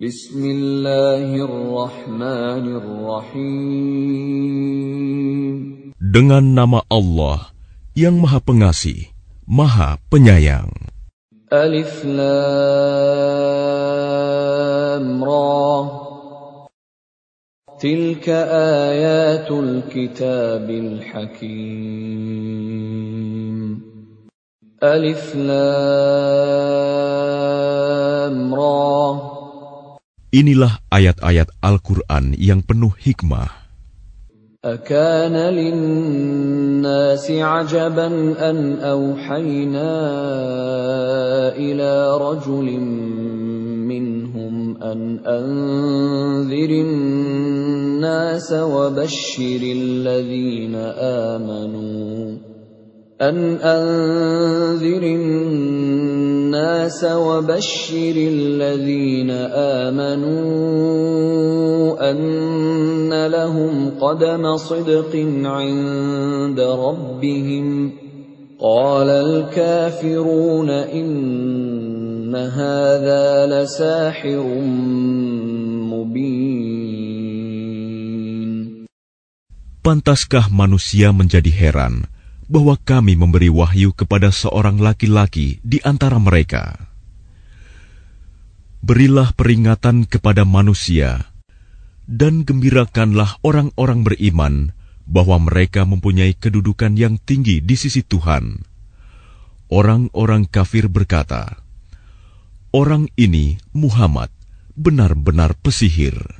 Bismillahirrahmanirrahim. Dengan nama Allah yang Maha Pengasih, Maha Penyayang. Alif Lam Ra. Tilka ayatul kitabil hakim. Alif Lam Ra. Inilah ayat-ayat Al-Quran yang penuh hikmah. أكان للناس عجبا أن أوحينا إلى رجل منهم أن أنذر الناس وبشر الذين آمنوا أن أنذر الناس وبشر الذين آمنوا أن لهم قدم صدق عند ربهم. قال الكافرون إن هذا لساحر مبين. Pantaskah manusia menjadi heran bahwa kami memberi wahyu kepada seorang laki-laki di antara mereka. Berilah peringatan kepada manusia, dan gembirakanlah orang-orang beriman bahwa mereka mempunyai kedudukan yang tinggi di sisi Tuhan. Orang-orang kafir berkata, "Orang ini, Muhammad, benar-benar pesihir."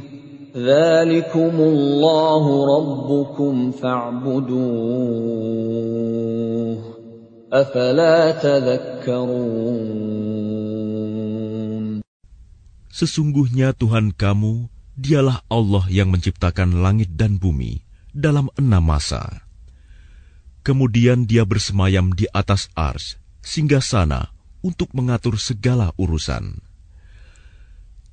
dzalikumullahu rabbukum fa'buduh. Afala Sesungguhnya Tuhan kamu dialah Allah yang menciptakan langit dan bumi dalam enam masa. Kemudian dia bersemayam di atas ars sehingga sana untuk mengatur segala urusan.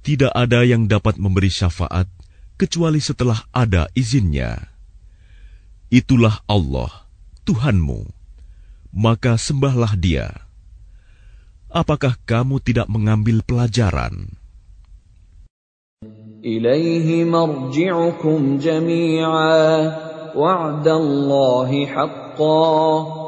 Tidak ada yang dapat memberi syafaat kecuali setelah ada izinnya. Itulah Allah, Tuhanmu, maka sembahlah Dia. Apakah kamu tidak mengambil pelajaran? Ilaihi marji'ukum jami'a wa'dallahi حَقًّا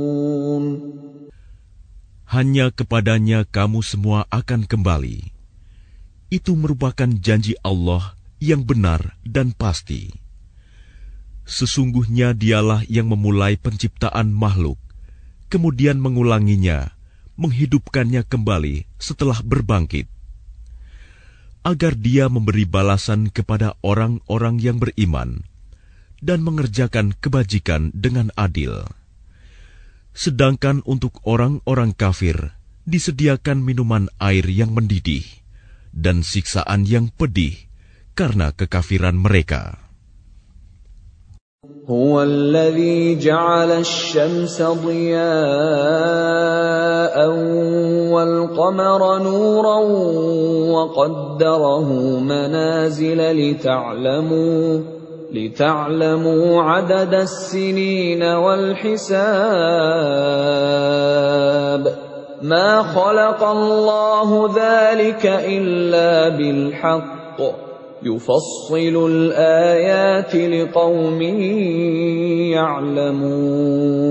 Hanya kepadanya kamu semua akan kembali. Itu merupakan janji Allah yang benar dan pasti. Sesungguhnya dialah yang memulai penciptaan makhluk, kemudian mengulanginya, menghidupkannya kembali setelah berbangkit agar dia memberi balasan kepada orang-orang yang beriman dan mengerjakan kebajikan dengan adil. Sedangkan untuk orang-orang kafir disediakan minuman air yang mendidih dan siksaan yang pedih karena kekafiran mereka. هو الذي جعل الشمس ضياء والقمر نورا وقدره منازل لتعلموا لتعلموا عدد السنين والحساب ما خلق الله ذلك إلا بالحق يفصل الآيات لقوم يعلمون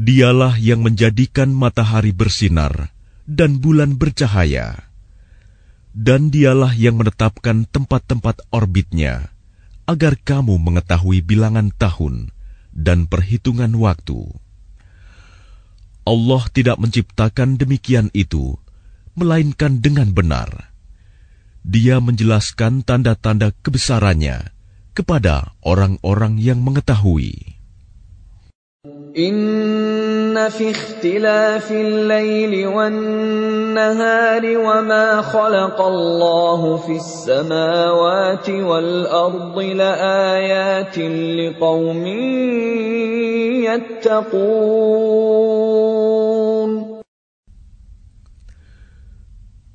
Dialah yang menjadikan matahari bersinar dan bulan bercahaya. Dan dialah yang menetapkan tempat-tempat orbitnya agar kamu mengetahui bilangan tahun dan perhitungan waktu. Allah tidak menciptakan demikian itu, melainkan dengan benar. Dia menjelaskan tanda-tanda kebesarannya kepada orang-orang yang mengetahui. إن في اختلاف الليل والنهار وما خلق الله في السماوات والأرض لآيات لقوم يتقون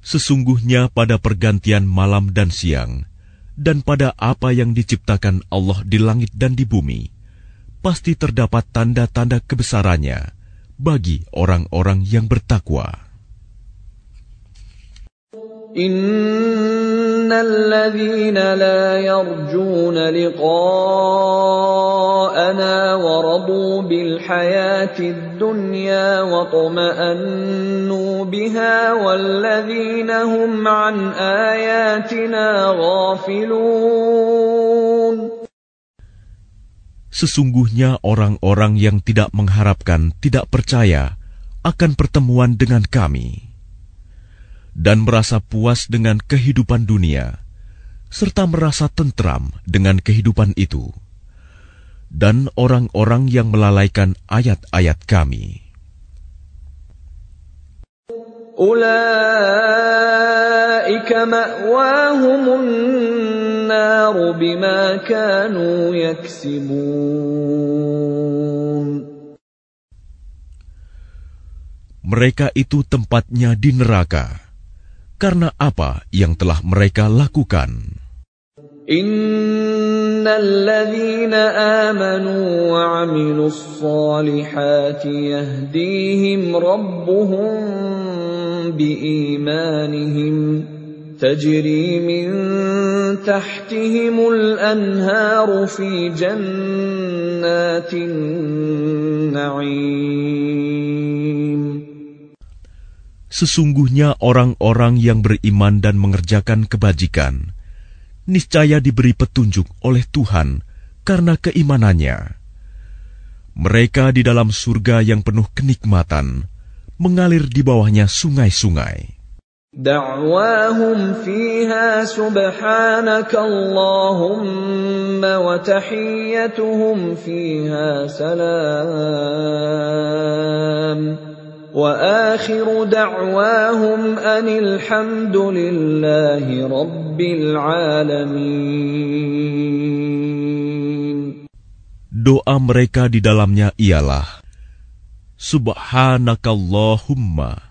Sesungguhnya pada pergantian malam dan siang, dan pada apa yang diciptakan Allah di langit dan di bumi, pasti terdapat tanda-tanda kebesarannya Bagi orang-orang yang bertakwa. الذين لا يرجون لقاءنا ورضوا بالحياة الدنيا واطمأنوا بها والذين هم عن آياتنا غافلون Sesungguhnya orang-orang yang tidak mengharapkan tidak percaya akan pertemuan dengan kami. Dan merasa puas dengan kehidupan dunia serta merasa tentram dengan kehidupan itu. Dan orang-orang yang melalaikan ayat-ayat kami. Ulaika ma'wahumun النار بما كانوا يكسبون Mereka itu tempatnya di neraka karena apa yang telah mereka lakukan. إن الذين آمنوا وعملوا الصالحات يهديهم ربهم بإيمانهم تجري من تحتهم الأنهار في جنات النعيم Sesungguhnya orang-orang yang beriman dan mengerjakan kebajikan, niscaya diberi petunjuk oleh Tuhan karena keimanannya. Mereka di dalam surga yang penuh kenikmatan, mengalir di bawahnya sungai-sungai. دعواهم فيها سبحانك اللهم وتحيتهم فيها سلام واخر دعواهم ان الحمد لله رب العالمين Doa mereka di dalamnya ialah Subhanakallahumma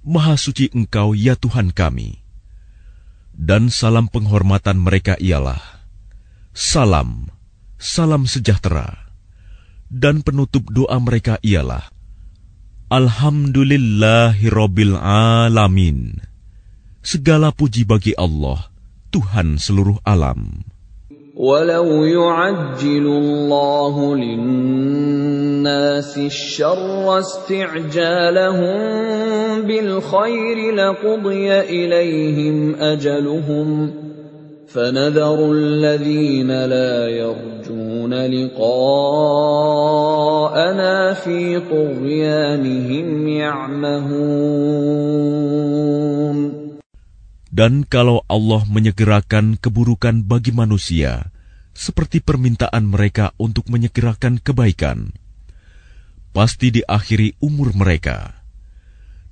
Maha suci Engkau ya Tuhan kami. Dan salam penghormatan mereka ialah Salam, salam sejahtera. Dan penutup doa mereka ialah Alhamdulillahirabbil alamin. Segala puji bagi Allah, Tuhan seluruh alam. ولو يعجل الله للناس الشر استعجالهم بالخير لقضي إليهم أجلهم فنذر الذين لا يرجون لقاءنا في طغيانهم يعمهون Dan kalau Allah menyegerakan keburukan bagi manusia, seperti permintaan mereka untuk menyegerakan kebaikan, pasti diakhiri umur mereka.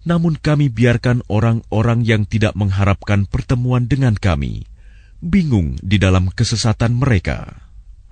Namun kami biarkan orang-orang yang tidak mengharapkan pertemuan dengan kami, bingung di dalam kesesatan mereka.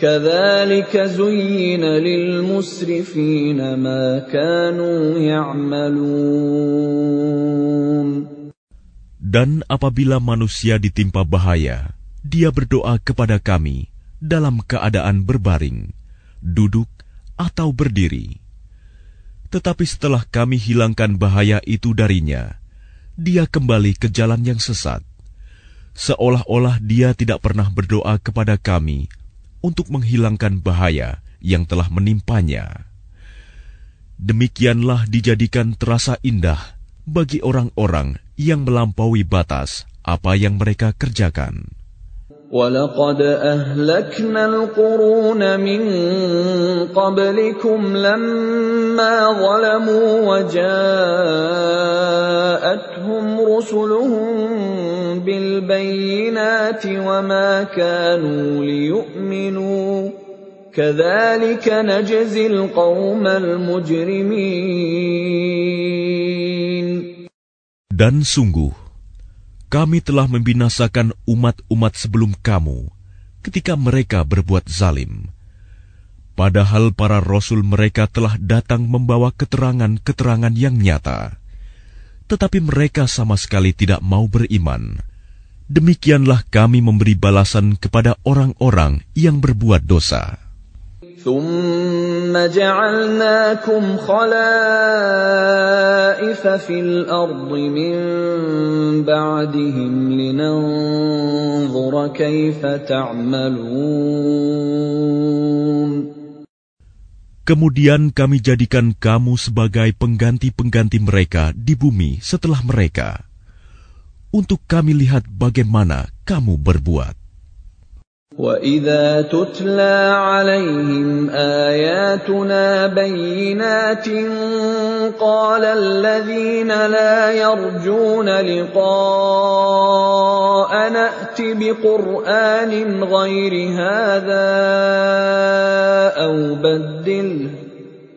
كذلك زين للمسرفين ما كانوا يعملون Dan apabila manusia ditimpa bahaya, dia berdoa kepada kami dalam keadaan berbaring, duduk, atau berdiri. Tetapi setelah kami hilangkan bahaya itu darinya, dia kembali ke jalan yang sesat, seolah-olah dia tidak pernah berdoa kepada kami untuk menghilangkan bahaya yang telah menimpanya. Demikianlah dijadikan terasa indah bagi orang-orang yang melampaui batas apa yang mereka kerjakan. ولقد أهلكنا القرون من قبلكم لما ظلموا وجاءتهم رسلهم بالبينات وما كانوا ليؤمنوا كذلك نجزي القوم المجرمين Dan sungguh, kami telah membinasakan umat-umat sebelum kamu ketika mereka berbuat zalim. Padahal para rasul mereka telah datang membawa keterangan-keterangan yang nyata, tetapi mereka sama sekali tidak mau beriman. demikianlah kami memberi balasan kepada orang-orang yang berbuat dosa. Kemudian kami jadikan kamu sebagai pengganti-pengganti mereka di bumi setelah mereka. Untuk kami lihat bagaimana kamu berbuat. واذا تتلى عليهم اياتنا بينات قال الذين لا يرجون لقاء نات بقران غير هذا أو بدله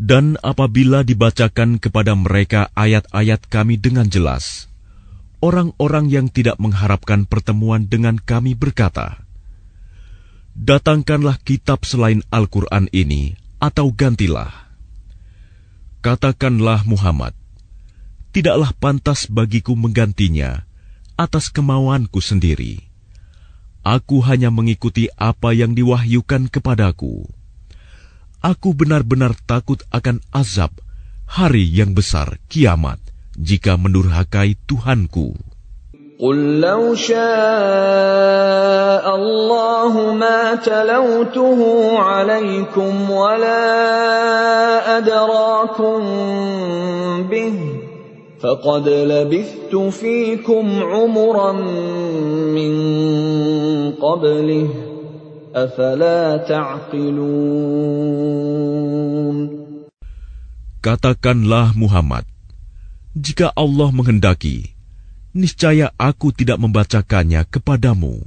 Dan apabila dibacakan kepada mereka ayat-ayat kami dengan jelas, orang-orang yang tidak mengharapkan pertemuan dengan kami berkata, Datangkanlah kitab selain Al-Quran ini, atau gantilah. Katakanlah Muhammad, tidaklah pantas bagiku menggantinya atas kemauanku sendiri. Aku hanya mengikuti apa yang diwahyukan kepadaku aku benar-benar takut akan azab hari yang besar kiamat jika mendurhakai Tuhanku. قل لو شاء الله ما تلوته عليكم ولا أدراكم به فقد لبثت فيكم عمرا من قبله Katakanlah Muhammad, jika Allah menghendaki, niscaya aku tidak membacakannya kepadamu,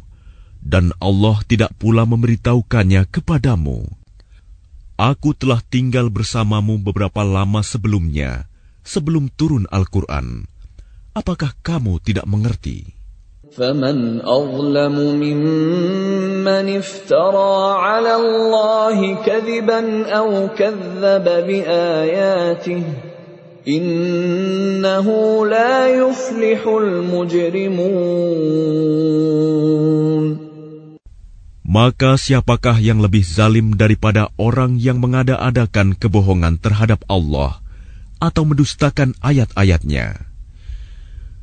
dan Allah tidak pula memberitahukannya kepadamu. Aku telah tinggal bersamamu beberapa lama sebelumnya, sebelum turun Al-Quran. Apakah kamu tidak mengerti?' فمن اظلم ممن افترى على الله كذبا او كذب باياته انه لا يفلح المجرمون Maka siapakah yang lebih zalim daripada orang yang mengada-adakan kebohongan terhadap Allah atau mendustakan ayat-ayatnya?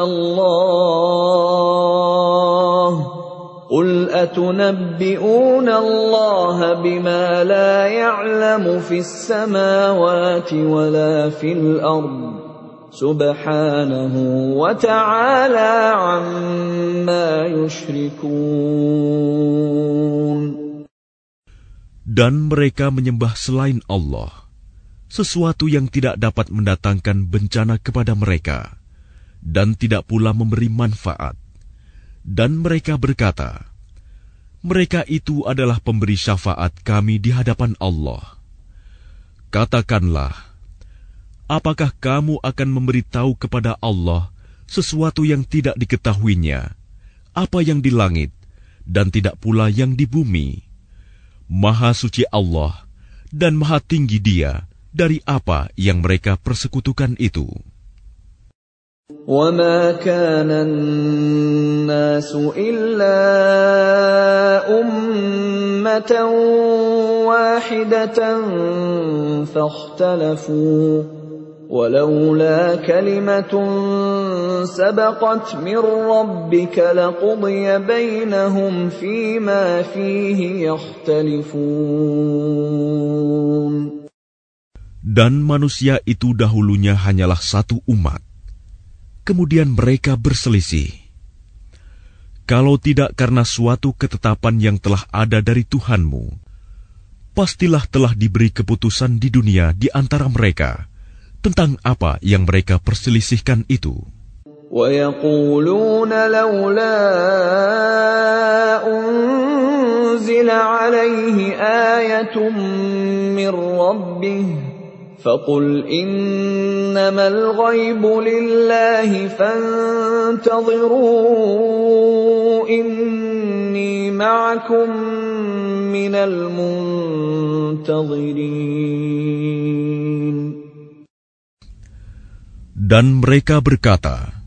Allah. Allah bima la samawati. Subhanahu wa ta'ala. Dan mereka menyembah selain Allah, sesuatu yang tidak dapat mendatangkan bencana kepada mereka dan tidak pula memberi manfaat. Dan mereka berkata, mereka itu adalah pemberi syafaat kami di hadapan Allah. Katakanlah, apakah kamu akan memberitahu kepada Allah sesuatu yang tidak diketahuinya, apa yang di langit, dan tidak pula yang di bumi? Maha suci Allah dan maha tinggi Dia dari apa yang mereka persekutukan itu. وما كان الناس إلا أمة واحدة فاختلفوا ولولا كلمة سبقت من ربك لقضي بينهم فيما فيه يختلفون Dan manusia itu dahulunya hanyalah satu umat. Kemudian mereka berselisih. Kalau tidak karena suatu ketetapan yang telah ada dari Tuhanmu, pastilah telah diberi keputusan di dunia di antara mereka tentang apa yang mereka perselisihkan itu. ويقولون لولا أنزل عليه آية من ربه فقل إنما الغيب لله فانتظروا إني معكم من المنتظرين Dan mereka berkata,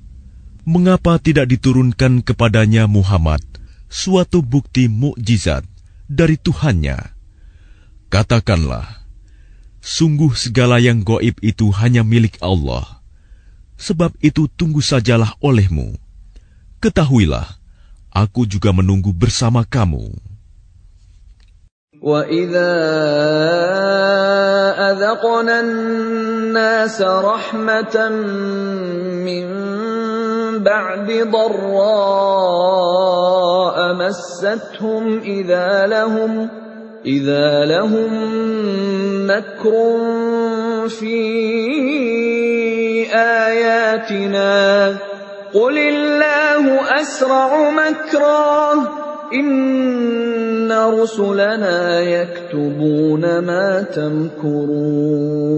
Mengapa tidak diturunkan kepadanya Muhammad suatu bukti mukjizat dari Tuhannya? Katakanlah, sungguh segala yang goib itu hanya milik Allah. Sebab itu tunggu sajalah olehmu. Ketahuilah, aku juga menunggu bersama kamu. وَإِذَا أَذَقْنَا النَّاسَ رَحْمَةً مِّن بَعْدِ ضَرَّاءَ مَسَّتْهُمْ إِذَا لَهُمْ إِذَا لَهُم مَّكْرٌ فِي آيَاتِنَا قُلِ اللَّهُ أَسْرَعُ مَكْرًا إِنَّ رُسُلَنَا يَكْتُبُونَ مَا تَمْكُرُونَ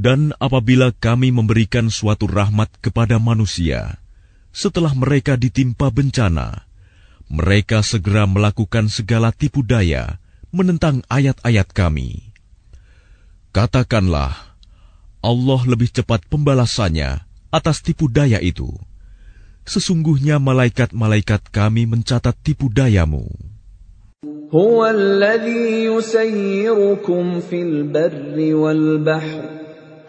Dan apabila kami memberikan suatu rahmat kepada manusia, setelah mereka ditimpa bencana, mereka segera melakukan segala tipu daya menentang ayat-ayat kami. Katakanlah, Allah lebih cepat pembalasannya atas tipu daya itu. Sesungguhnya malaikat-malaikat kami mencatat tipu dayamu. هو الذي يسيركم في البر والبحر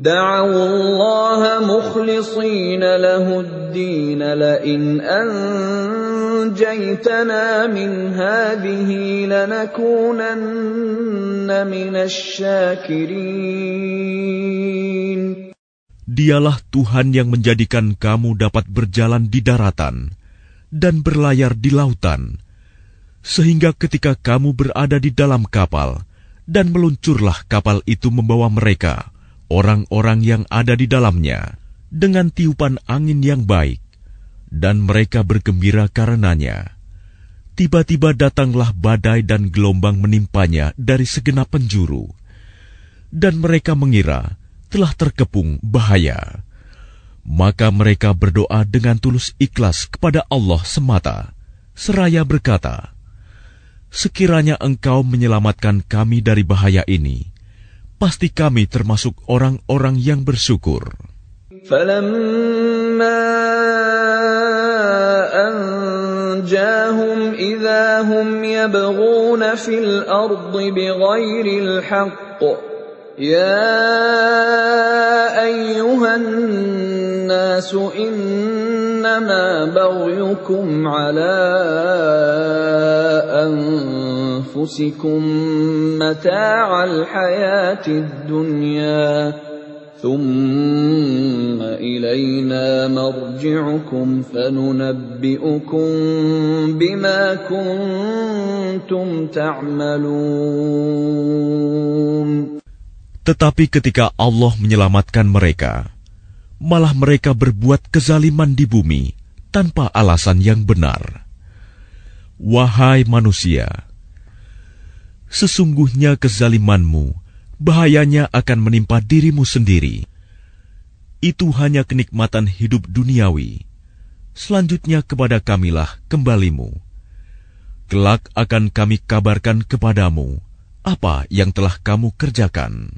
دعوا الله مخلصين له الدين لئن أنجيتنا من هذه لنكونن من الشاكرين Dialah Tuhan yang menjadikan kamu dapat berjalan di daratan dan berlayar di lautan, sehingga ketika kamu berada di dalam kapal dan meluncurlah kapal itu membawa mereka, orang-orang yang ada di dalamnya, dengan tiupan angin yang baik, dan mereka bergembira karenanya. Tiba-tiba datanglah badai dan gelombang menimpanya dari segenap penjuru, dan mereka mengira telah terkepung bahaya. Maka mereka berdoa dengan tulus ikhlas kepada Allah semata, seraya berkata, Sekiranya engkau menyelamatkan kami dari bahaya ini, pasti kami termasuk orang-orang yang bersyukur. فلما أنجاهم إذا هم يبغون في الأرض بغير الحق يا أيها الناس إنما بغيكم على أنفسكم متاع الحياة الدنيا ثم إلينا مرجعكم فننبئكم بما كنتم تعملون Tetapi ketika Allah menyelamatkan mereka, malah mereka berbuat kezaliman di bumi tanpa alasan yang benar. Wahai manusia, sesungguhnya kezalimanmu bahayanya akan menimpa dirimu sendiri. Itu hanya kenikmatan hidup duniawi. Selanjutnya kepada kamilah kembalimu. Kelak akan kami kabarkan kepadamu apa yang telah kamu kerjakan.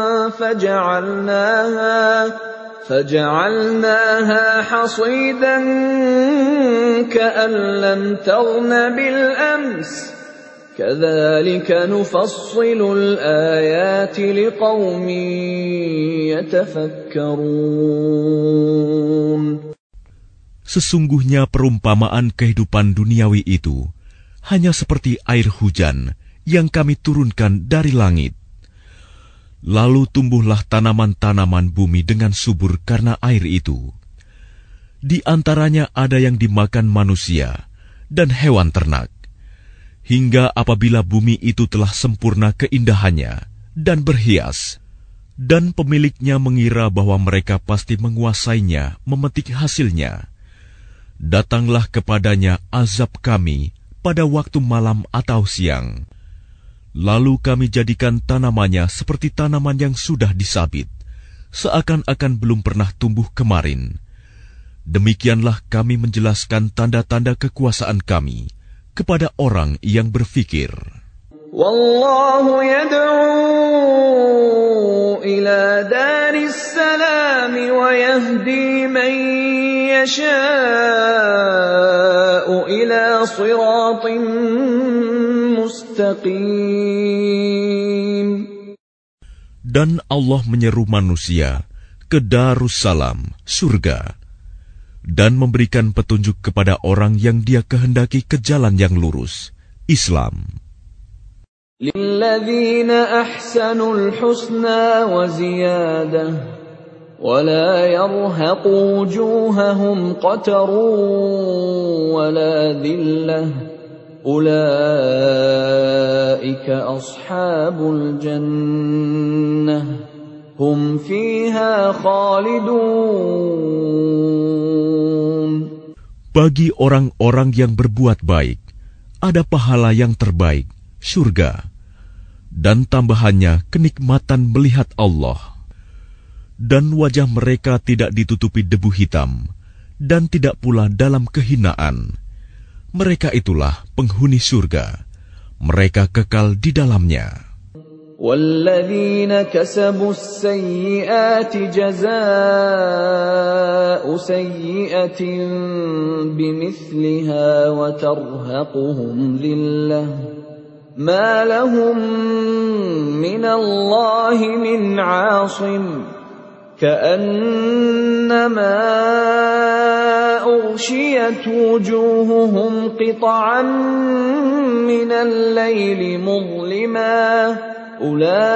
فجعلناها فجعلناها حصيدا كأن لم تغن بالأمس كذلك نفصل الآيات لقوم يتفكرون Sesungguhnya perumpamaan kehidupan duniawi itu hanya seperti air hujan yang kami turunkan dari langit. Lalu tumbuhlah tanaman-tanaman bumi dengan subur karena air itu. Di antaranya ada yang dimakan manusia dan hewan ternak. Hingga apabila bumi itu telah sempurna keindahannya dan berhias, dan pemiliknya mengira bahwa mereka pasti menguasainya, memetik hasilnya, datanglah kepadanya azab kami pada waktu malam atau siang Lalu kami jadikan tanamannya seperti tanaman yang sudah disabit, seakan-akan belum pernah tumbuh kemarin. Demikianlah kami menjelaskan tanda-tanda kekuasaan kami kepada orang yang berfikir. Wallahu yad'u ila daris salam wa yahdi man ila siratin dan Allah menyeru manusia ke Darussalam, surga, dan memberikan petunjuk kepada orang yang dia kehendaki ke jalan yang lurus, Islam. للذين أحسنوا الحسنى وزيادة ولا يرهق وجوههم قتر ولا ذِلَّةٌ أولئك أصحاب الجنة هم فيها خالدون Bagi orang-orang yang berbuat baik, ada pahala yang terbaik, surga. dan tambahannya kenikmatan melihat Allah. Dan wajah mereka tidak ditutupi debu hitam, dan tidak pula dalam kehinaan. Mereka itulah penghuni surga. Mereka kekal di dalamnya. والذين كسبوا السيئات جزاء سيئة بمثلها وترهقهم ذلة ما لهم من الله من عاصم كأنما أغشيت وجوههم قطعا من الليل مظلما. أولئك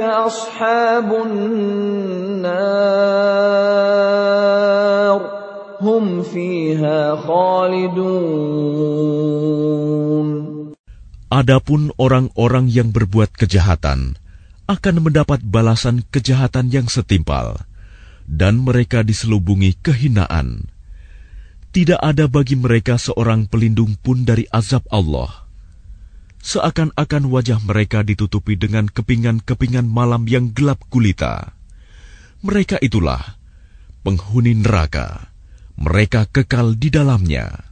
أصحاب النار. هم فيها خالدون. Adapun orang-orang yang berbuat kejahatan akan mendapat balasan kejahatan yang setimpal, dan mereka diselubungi kehinaan. Tidak ada bagi mereka seorang pelindung pun dari azab Allah. Seakan-akan wajah mereka ditutupi dengan kepingan-kepingan malam yang gelap gulita. Mereka itulah penghuni neraka. Mereka kekal di dalamnya.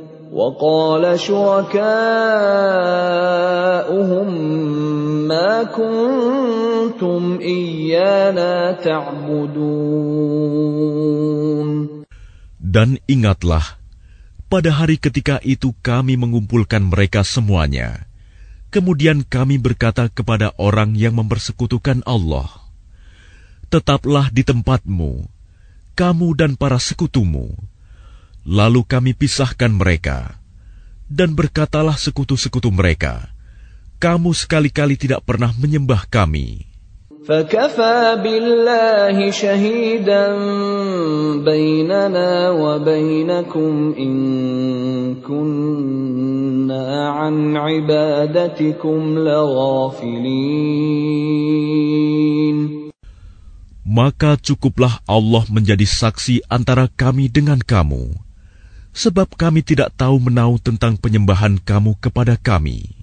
وقال شركاؤهم ما كنتم إيانا تعبدون Dan ingatlah, pada hari ketika itu kami mengumpulkan mereka semuanya. Kemudian kami berkata kepada orang yang mempersekutukan Allah, Tetaplah di tempatmu, kamu dan para sekutumu, Lalu kami pisahkan mereka, dan berkatalah sekutu-sekutu mereka, "Kamu sekali-kali tidak pernah menyembah kami." Maka cukuplah Allah menjadi saksi antara kami dengan kamu sebab kami tidak tahu menau tentang penyembahan kamu kepada kami.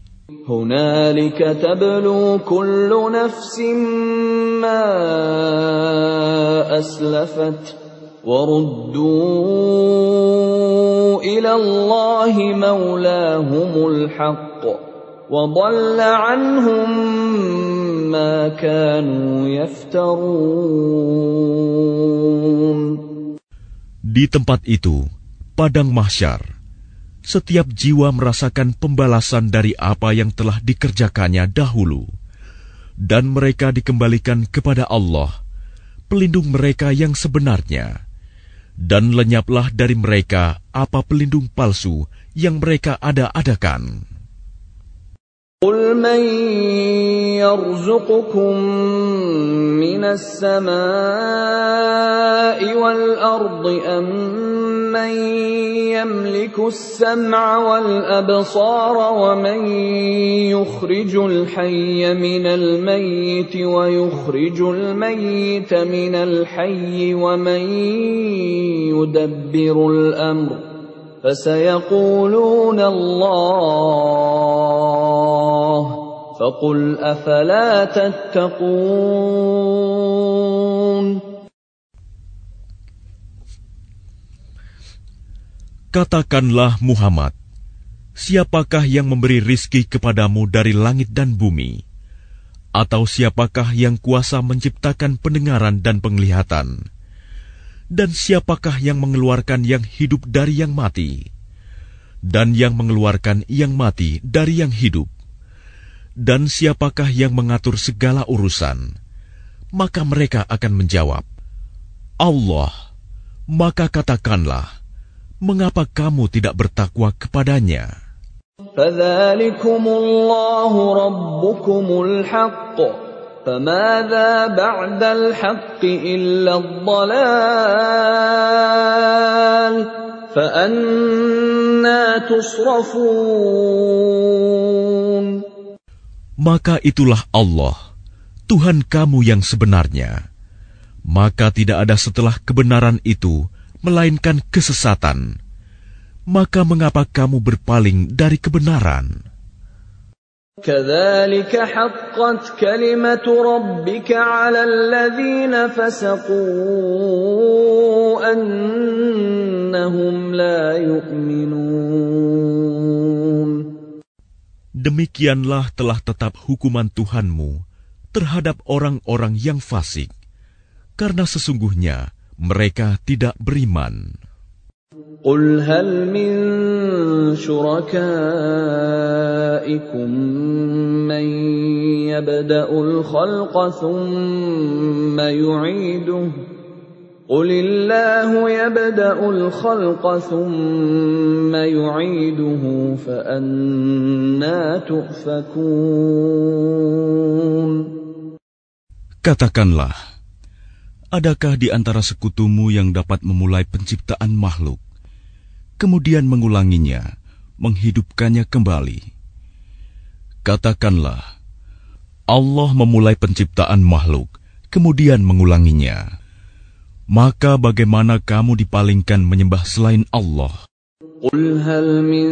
Di tempat itu, padang mahsyar, setiap jiwa merasakan pembalasan dari apa yang telah dikerjakannya dahulu, dan mereka dikembalikan kepada Allah, pelindung mereka yang sebenarnya, dan lenyaplah dari mereka apa pelindung palsu yang mereka ada-adakan. يرزقكم من السماء والأرض أم من يملك السمع والأبصار ومن يخرج الحي من الميت ويخرج الميت من الحي ومن يدبر الأمر فسيقولون الله فقل أفلا تتقون Katakanlah Muhammad, siapakah yang memberi rizki kepadamu dari langit dan bumi? Atau siapakah yang kuasa menciptakan pendengaran dan penglihatan? Dan siapakah yang mengeluarkan yang hidup dari yang mati? Dan yang mengeluarkan yang mati dari yang hidup? Dan siapakah yang mengatur segala urusan? Maka mereka akan menjawab, Allah. Maka katakanlah, mengapa kamu tidak bertakwa kepadanya? فذلكم الله ربكم الحق فماذا بعد الحق إلا الضلال فأنا تصرفون Maka itulah Allah, Tuhan kamu yang sebenarnya. Maka tidak ada setelah kebenaran itu, melainkan kesesatan. Maka mengapa kamu berpaling dari kebenaran? كذلك حقت كلمة ربك على الذين فسقوا أنهم لا يؤمنون Demikianlah telah tetap hukuman Tuhanmu terhadap orang-orang yang fasik, karena sesungguhnya mereka tidak beriman. قل هل من شركائكم من يبدا الخلق ثم يعيده قل الله يبدا الخلق ثم يعيده فانا تؤفكون Katakanlah, adakah di antara sekutumu yang dapat memulai penciptaan makhluk, kemudian mengulanginya, menghidupkannya kembali? Katakanlah, Allah memulai penciptaan makhluk, kemudian mengulanginya. Maka bagaimana kamu dipalingkan menyembah selain Allah? قل هل من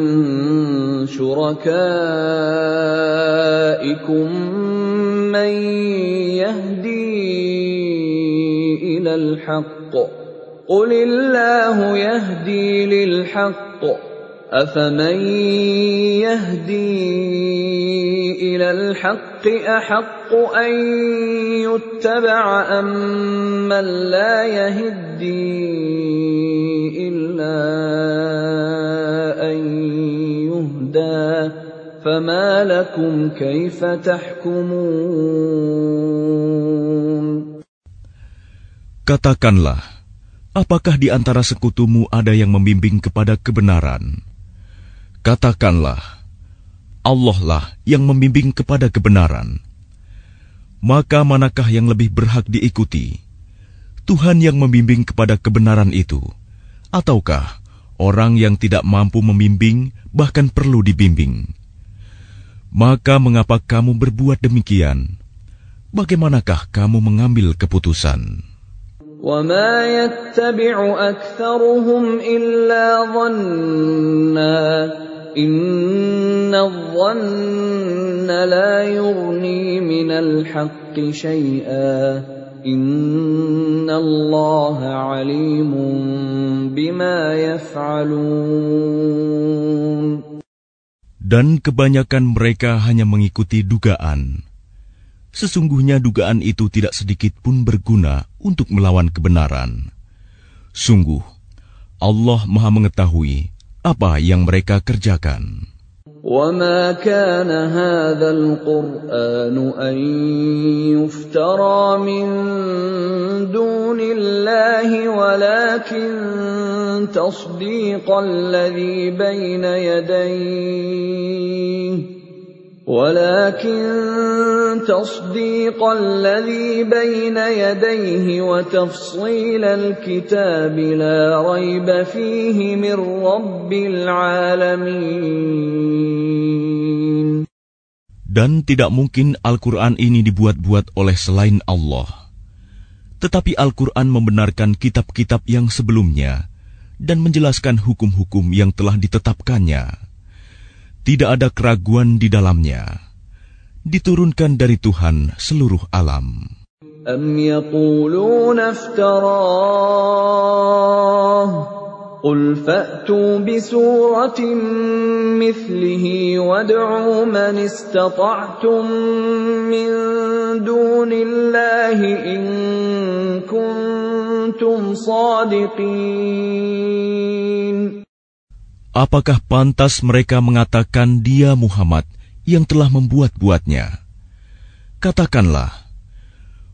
شركائكم من يهدي الى الحق قل الله يهدي للحق افمن يهدي الى الحق احق ان يتبع امن لا يهدي الا ان يهدى فما لكم كيف تحكمون Katakanlah, apakah di antara sekutumu ada yang membimbing kepada kebenaran? Katakanlah, Allah lah yang membimbing kepada kebenaran. Maka manakah yang lebih berhak diikuti? Tuhan yang membimbing kepada kebenaran itu, ataukah orang yang tidak mampu membimbing bahkan perlu dibimbing? Maka mengapa kamu berbuat demikian? Bagaimanakah kamu mengambil keputusan? وما يتبع اكثرهم الا ظنا ان الظن لا يغني من الحق شيئا ان الله عليم بما يفعلون Dan kebanyakan mereka hanya mengikuti dugaan. Sesungguhnya dugaan itu tidak sedikit pun berguna untuk melawan kebenaran. Sungguh, Allah Maha Mengetahui apa yang mereka kerjakan. وما كان هذا القرآن أن يفترى من دون الله ولكن تصديق الذي بين يديه ولكن تصديق الذي بين يديه وتفصيل الكتاب لا ريب فيه من رب العالمين Dan tidak mungkin Al-Quran ini dibuat-buat oleh selain Allah. Tetapi Al-Quran membenarkan kitab-kitab yang sebelumnya dan menjelaskan hukum-hukum yang telah ditetapkannya. Tidak ada keraguan di dalamnya. Diturunkan dari Tuhan seluruh alam. أم يقولون افتراه قل فأتوا بسورة مثله وادعوا من استطعتم من دون الله إن كنتم صادقين Apakah pantas mereka mengatakan dia Muhammad yang telah membuat-buatnya? Katakanlah,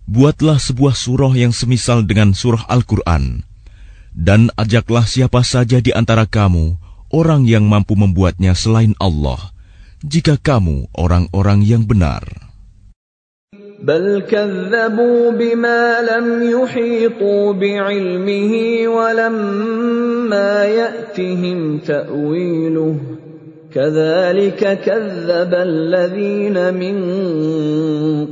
buatlah sebuah surah yang semisal dengan surah Al-Quran, dan ajaklah siapa saja di antara kamu orang yang mampu membuatnya selain Allah, jika kamu orang-orang yang benar. بل كذبوا بما لم يحيطوا بعلمه ولما ياتهم تاويله كذلك كذب الذين من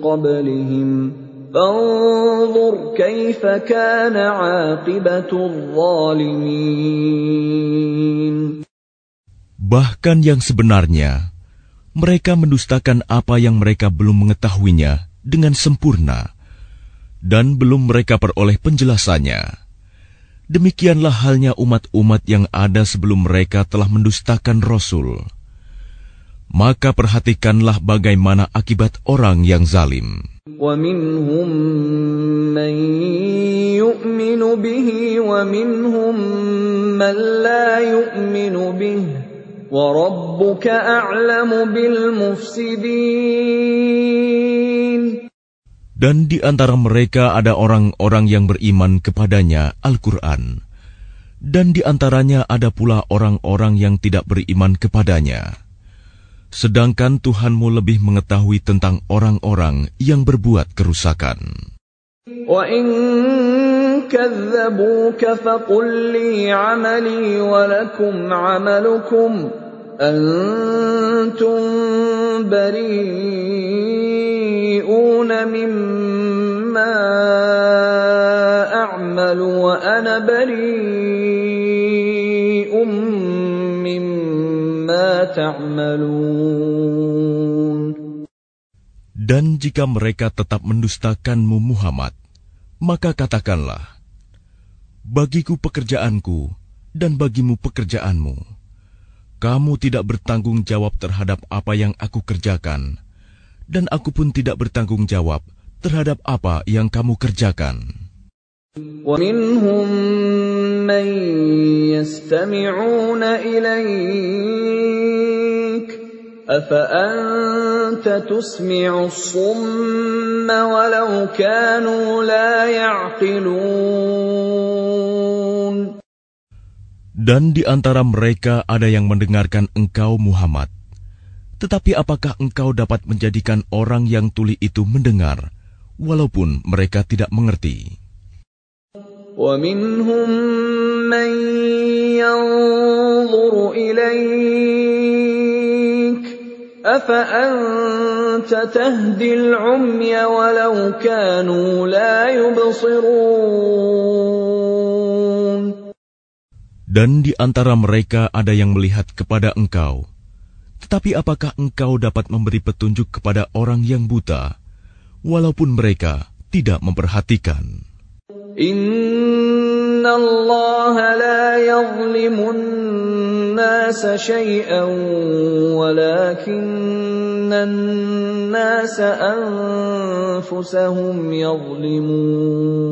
قبلهم فانظر كيف كان عاقبه الظالمين Bahkan yang sebenarnya, mereka mendustakan apa yang mereka belum mengetahuinya dengan sempurna, dan belum mereka peroleh penjelasannya. Demikianlah halnya umat-umat yang ada sebelum mereka telah mendustakan Rasul. Maka perhatikanlah bagaimana akibat orang yang zalim. ومنهم من يؤمن به ومنهم من لا يؤمن به وربك أعلم بالمفسدين Dan di antara mereka ada orang-orang yang beriman kepadanya Al-Quran. Dan di antaranya ada pula orang-orang yang tidak beriman kepadanya. Sedangkan Tuhanmu lebih mengetahui tentang orang-orang yang berbuat kerusakan. وإن كذبوك فقل لي عملي ولكم عملكم أنتم بريئون مما أعمل وأنا بريء مما تعملون Dan jika mereka tetap mendustakanmu Muhammad, maka katakanlah, Bagiku pekerjaanku dan bagimu pekerjaanmu. Kamu tidak bertanggung jawab terhadap apa yang aku kerjakan, dan aku pun tidak bertanggung jawab terhadap apa yang kamu kerjakan. ومنهم من يستمعون إليك أفأنت تسمع الصم ولو كانوا لا يعقلون Dan di antara mereka ada yang mendengarkan engkau Muhammad. Tetapi apakah engkau dapat menjadikan orang yang tuli itu mendengar, walaupun mereka tidak mengerti? ومنهم من ينظر إليك أفأنت تهدي العمي ولو كانوا لا يبصرون dan di antara mereka ada yang melihat kepada engkau. Tetapi apakah engkau dapat memberi petunjuk kepada orang yang buta, walaupun mereka tidak memperhatikan? Inna Allah la yazlimun nasa syai'an nasa anfusahum yazlimun.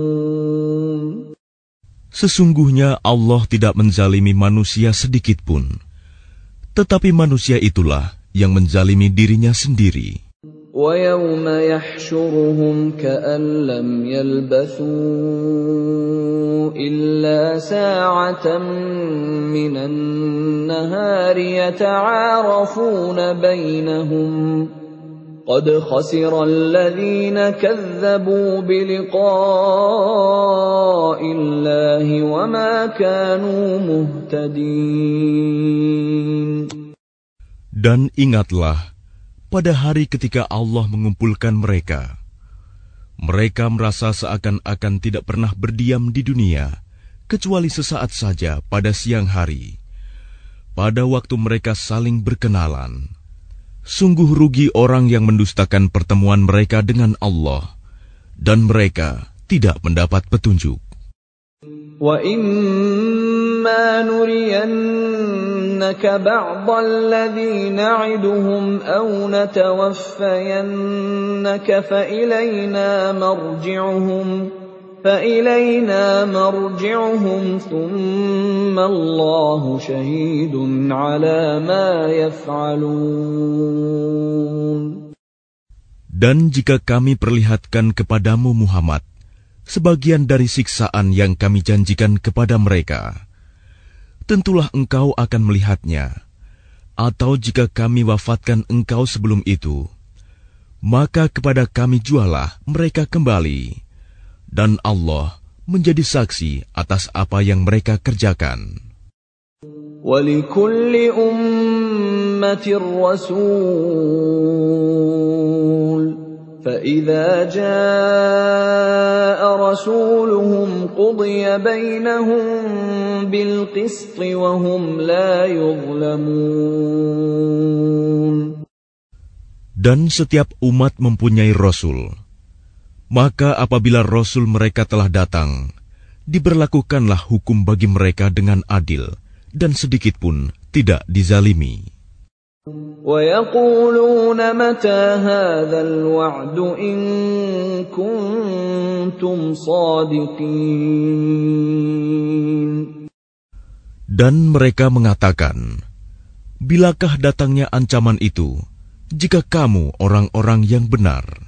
Sesungguhnya Allah tidak menzalimi manusia sedikit pun. Tetapi manusia itulah yang menzalimi dirinya sendiri. ويوم يحشرهم كأن لم يلبثوا إلا ساعة من النهار يتعارفون بينهم قد خسر الذين كذبوا بلقاء الله وما كانوا مهتدين Dan ingatlah, pada hari ketika Allah mengumpulkan mereka, mereka merasa seakan-akan tidak pernah berdiam di dunia, kecuali sesaat saja pada siang hari. Pada waktu mereka saling berkenalan, sungguh rugi orang yang mendustakan pertemuan mereka dengan Allah, dan mereka tidak mendapat petunjuk. وَإِمَّا نُرِيَنَّكَ بَعْضَ الَّذِي نَعِدُهُمْ أَوْ نَتَوَفَّيَنَّكَ فَإِلَيْنَا مَرْجِعُهُمْ فَإِلَيْنَا مَرْجِعُهُمْ ثُمَّ اللَّهُ شَهِيدٌ عَلَى مَا يَفْعَلُونَ Dan jika kami perlihatkan kepadamu Muhammad, sebagian dari siksaan yang kami janjikan kepada mereka, tentulah engkau akan melihatnya. Atau jika kami wafatkan engkau sebelum itu, maka kepada kami jualah mereka kembali, dan Allah menjadi saksi atas apa yang mereka kerjakan. ولكل أمة رسول فإذا جاء رسولهم قضي بينهم بالقسط وهم لا يظلمون Dan setiap umat mempunyai rasul. Maka apabila rasul mereka telah datang, diberlakukanlah hukum bagi mereka dengan adil dan sedikit pun tidak dizalimi. Dan mereka mengatakan, Bilakah datangnya ancaman itu, jika kamu orang-orang yang benar?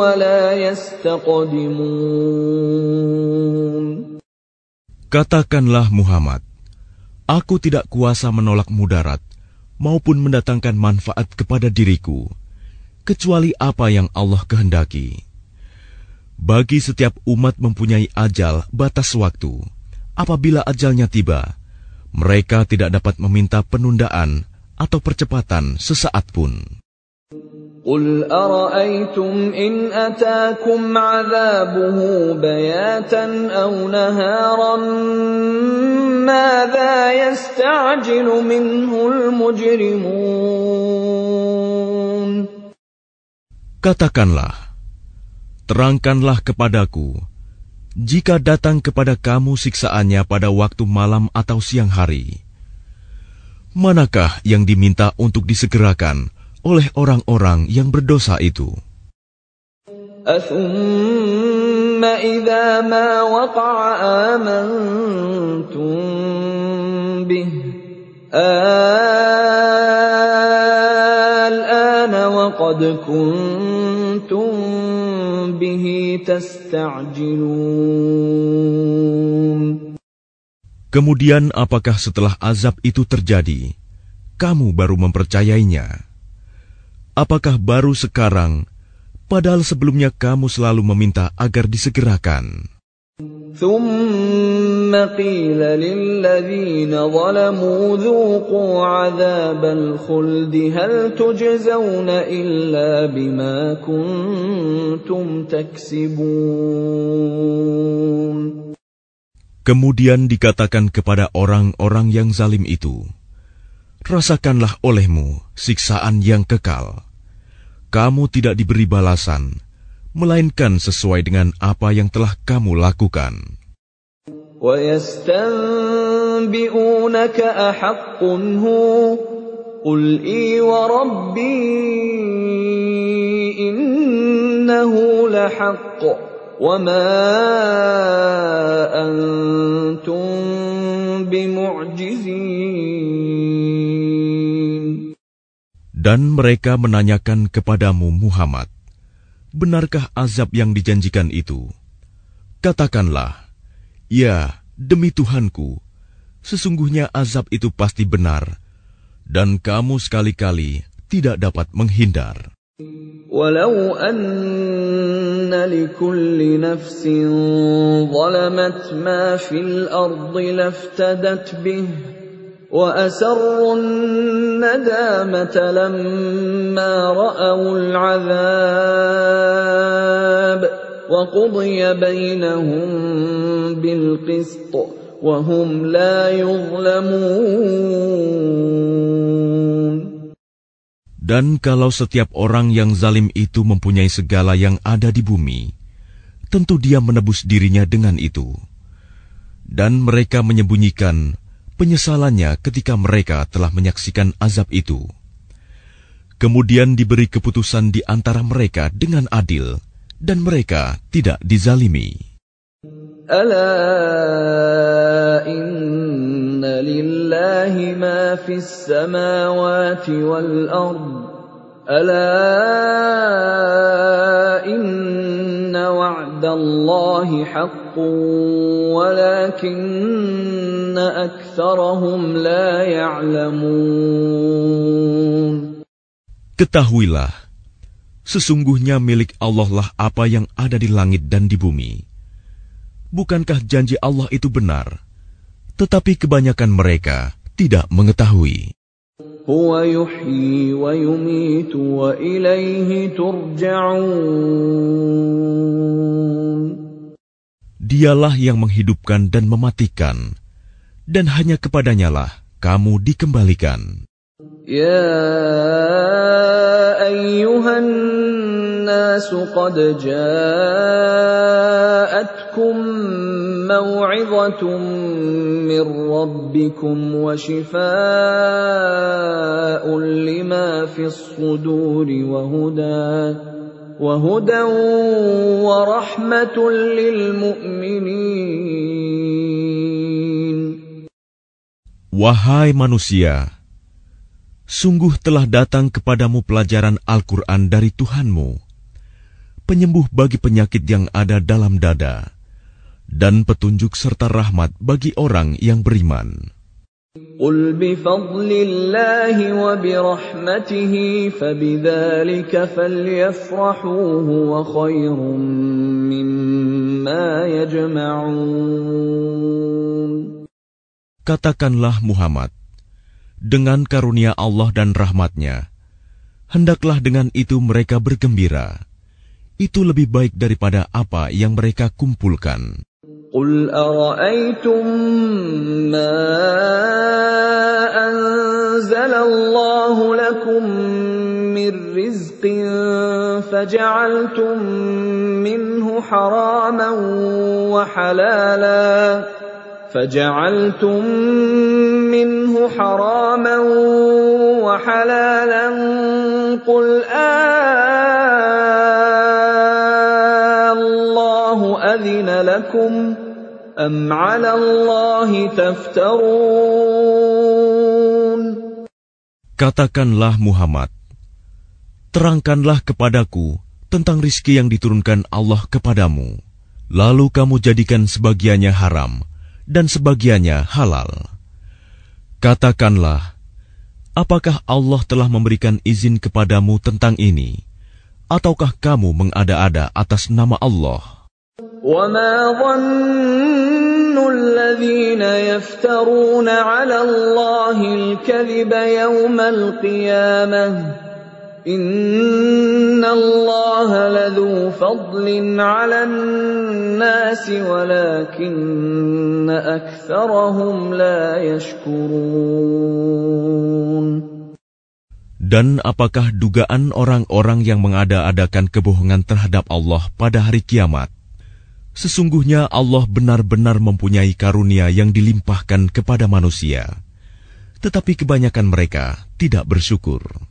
ولا يستقدمون Katakanlah Muhammad, Aku tidak kuasa menolak mudarat maupun mendatangkan manfaat kepada diriku, kecuali apa yang Allah kehendaki. Bagi setiap umat mempunyai ajal batas waktu. Apabila ajalnya tiba, mereka tidak dapat meminta penundaan atau percepatan sesaat pun. قل أرأيتم إن أتاكم عذابه بياتا أو نهارا ماذا يستعجل منه المجرمون Katakanlah, terangkanlah kepadaku, jika datang kepada kamu siksaannya pada waktu malam atau siang hari, manakah yang diminta untuk disegerakan oleh orang-orang yang berdosa itu. Kemudian apakah setelah azab itu terjadi, kamu baru mempercayainya? Apakah baru sekarang, padahal sebelumnya kamu selalu meminta agar disegerakan? Kemudian dikatakan kepada orang-orang yang zalim itu, rasakanlah olehmu siksaan yang kekal Kamu tidak diberi balasan, melainkan sesuai dengan apa yang telah kamu lakukan. وَيَسْتَنْبِئُونَكَ أَحَقٌّ هُوَ قُلْ إِي وَرَبِّي إِنَّهُ لَحَقٌّ وَمَا أَنْتُمْ بِمُعْجِزِينَ Dan mereka menanyakan kepadamu, Muhammad, benarkah azab yang dijanjikan itu? Katakanlah, ya, demi Tuhanku, sesungguhnya azab itu pasti benar, dan kamu sekali-kali tidak dapat menghindar. Walau anna nafsin zalamat ma fil ardi laftadat bih, وأسروا الندامة لما رأوا العذاب وقضي بينهم بالقسط وهم لا يظلمون Dan kalau setiap orang yang zalim itu mempunyai segala yang ada di bumi, tentu dia menebus dirinya dengan itu. Dan mereka menyembunyikan penyesalannya ketika mereka telah menyaksikan azab itu. Kemudian diberi keputusan di antara mereka dengan adil, dan mereka tidak dizalimi. Ala al-ard. وعد الله حق ولكن أكثرهم لا يعلمون Ketahuilah, sesungguhnya milik Allah lah apa yang ada di langit dan di bumi. Bukankah janji Allah itu benar? Tetapi kebanyakan mereka tidak mengetahui. هو يحيي ويميت وإليه ترجعون Dialah yang menghidupkan dan mematikan, dan hanya kepadanyalah kamu dikembalikan. يا أيها الناس قد جاءتكم موعظة من ربكم وشفاء لما في الصدور وهدى وهدى ورحمة للمؤمنين Wahai manusia, sungguh telah datang kepadamu pelajaran Al-Quran dari Tuhanmu, penyembuh bagi penyakit yang ada dalam dada, dan petunjuk serta rahmat bagi orang yang beriman. قل بفضل الله وبرحمته فبذلك فليفرحوا هو خير مما يجمعون Katakanlah Muhammad, dengan karunia Allah dan rahmatnya, hendaklah dengan itu mereka bergembira. Itu lebih baik daripada apa yang mereka kumpulkan. قل أرأيتم ما أنزل الله لكم من رزق فجعلتم منه حراما وحلالا فجعلتم منه حراما وحلالا قل آه الله أذن لكم أم على الله تفترون Katakanlah Muhammad, terangkanlah kepadaku tentang rizki yang diturunkan Allah kepadamu. Lalu kamu jadikan sebagiannya haram dan sebagiannya halal. Katakanlah, apakah Allah telah memberikan izin kepadamu tentang ini? Ataukah kamu mengada-ada atas nama Allah? وما ظن الذين يفترون على الله الكذب يوم القيامة إن الله لذو فضل على الناس ولكن أكثرهم لا يشكرون Dan apakah dugaan orang-orang yang mengada-adakan kebohongan terhadap Allah pada hari kiamat? Sesungguhnya Allah benar-benar mempunyai karunia yang dilimpahkan kepada manusia, tetapi kebanyakan mereka tidak bersyukur.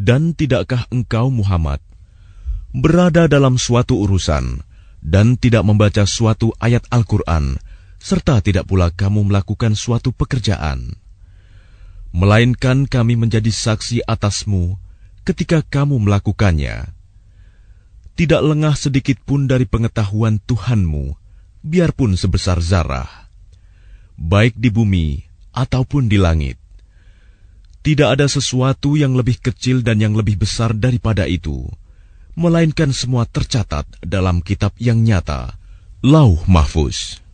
Dan tidakkah engkau Muhammad berada dalam suatu urusan dan tidak membaca suatu ayat Al-Quran, serta tidak pula kamu melakukan suatu pekerjaan? Melainkan kami menjadi saksi atasmu ketika kamu melakukannya. Tidak lengah sedikit pun dari pengetahuan Tuhanmu, biarpun sebesar zarah, baik di bumi ataupun di langit. Tidak ada sesuatu yang lebih kecil dan yang lebih besar daripada itu, melainkan semua tercatat dalam kitab yang nyata, Lauh Mahfuz.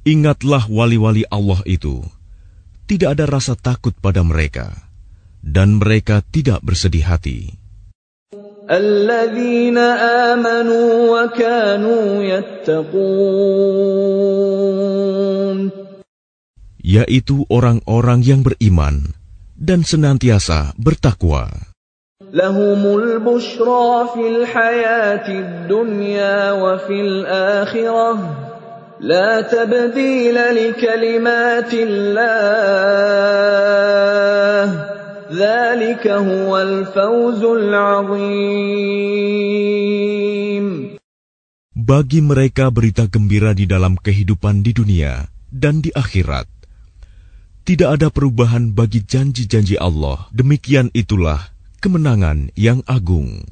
Ingatlah wali-wali Allah itu, Tidak ada rasa takut pada mereka, dan mereka tidak bersedih hati. الذين آمنوا وكانوا يتقون Yaitu orang-orang yang beriman dan senantiasa bertakwa. لهم البشرى في الحياة الدنيا وفي الآخرة لا تبديل لكلمات الله ذلك هو الفوز العظيم Bagi mereka berita gembira di dalam kehidupan di dunia dan di akhirat. Tidak ada perubahan bagi janji-janji Allah. Demikian itulah kemenangan yang agung.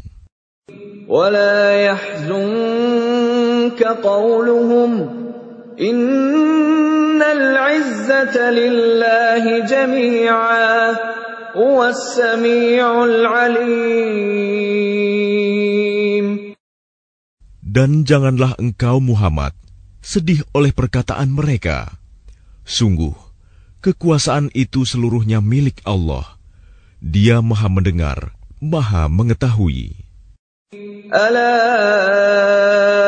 ولا يحزنك قولهم Innal izzata lillahi jami'a huwas sami'ul alim. Dan janganlah engkau Muhammad sedih oleh perkataan mereka. Sungguh, kekuasaan itu seluruhnya milik Allah. Dia Maha Mendengar, Maha Mengetahui. Alaa.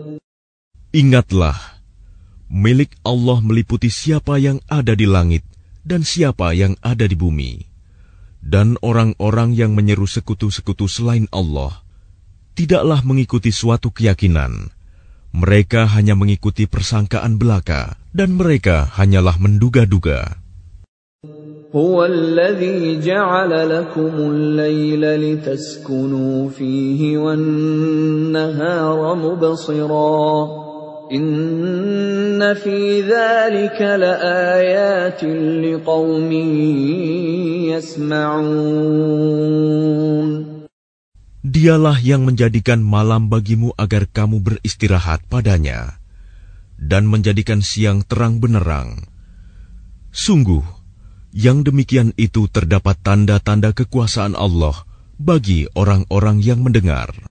Ingatlah, milik Allah meliputi siapa yang ada di langit dan siapa yang ada di bumi. Dan orang-orang yang menyeru sekutu-sekutu selain Allah, tidaklah mengikuti suatu keyakinan. Mereka hanya mengikuti persangkaan belaka, dan mereka hanyalah menduga-duga. هو الذي جعل لكم الليل لتسكنوا فيه والنهار مبصرا Dialah yang menjadikan malam bagimu agar kamu beristirahat padanya dan menjadikan siang terang benerang. Sungguh, yang demikian itu terdapat tanda-tanda kekuasaan Allah bagi orang-orang yang mendengar.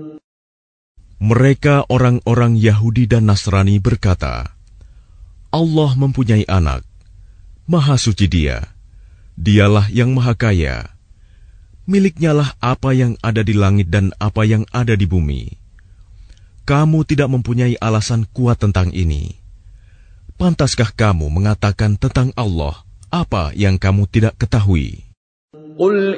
Mereka orang-orang Yahudi dan Nasrani berkata, Allah mempunyai anak, Maha Suci Dia, Dialah yang Maha Kaya. Miliknya lah apa yang ada di langit dan apa yang ada di bumi. Kamu tidak mempunyai alasan kuat tentang ini. Pantaskah kamu mengatakan tentang Allah apa yang kamu tidak ketahui? قل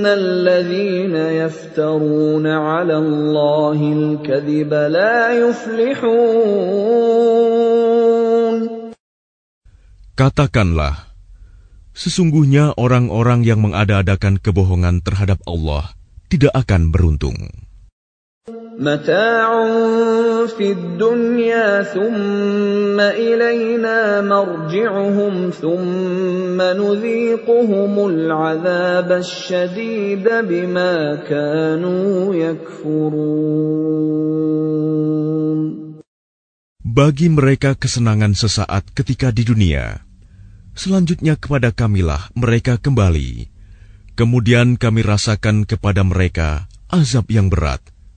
إن الذين يفترون على الله الكذب لا يفلحون Katakanlah, sesungguhnya orang-orang yang mengada-adakan kebohongan terhadap Allah tidak akan beruntung. متاع في الدنيا ثم إلينا مرجعهم ثم نذيقهم العذاب الشديد بما كانوا يكفرون Bagi mereka kesenangan sesaat ketika di dunia, selanjutnya kepada kamilah mereka kembali, Kemudian kami rasakan kepada mereka azab yang berat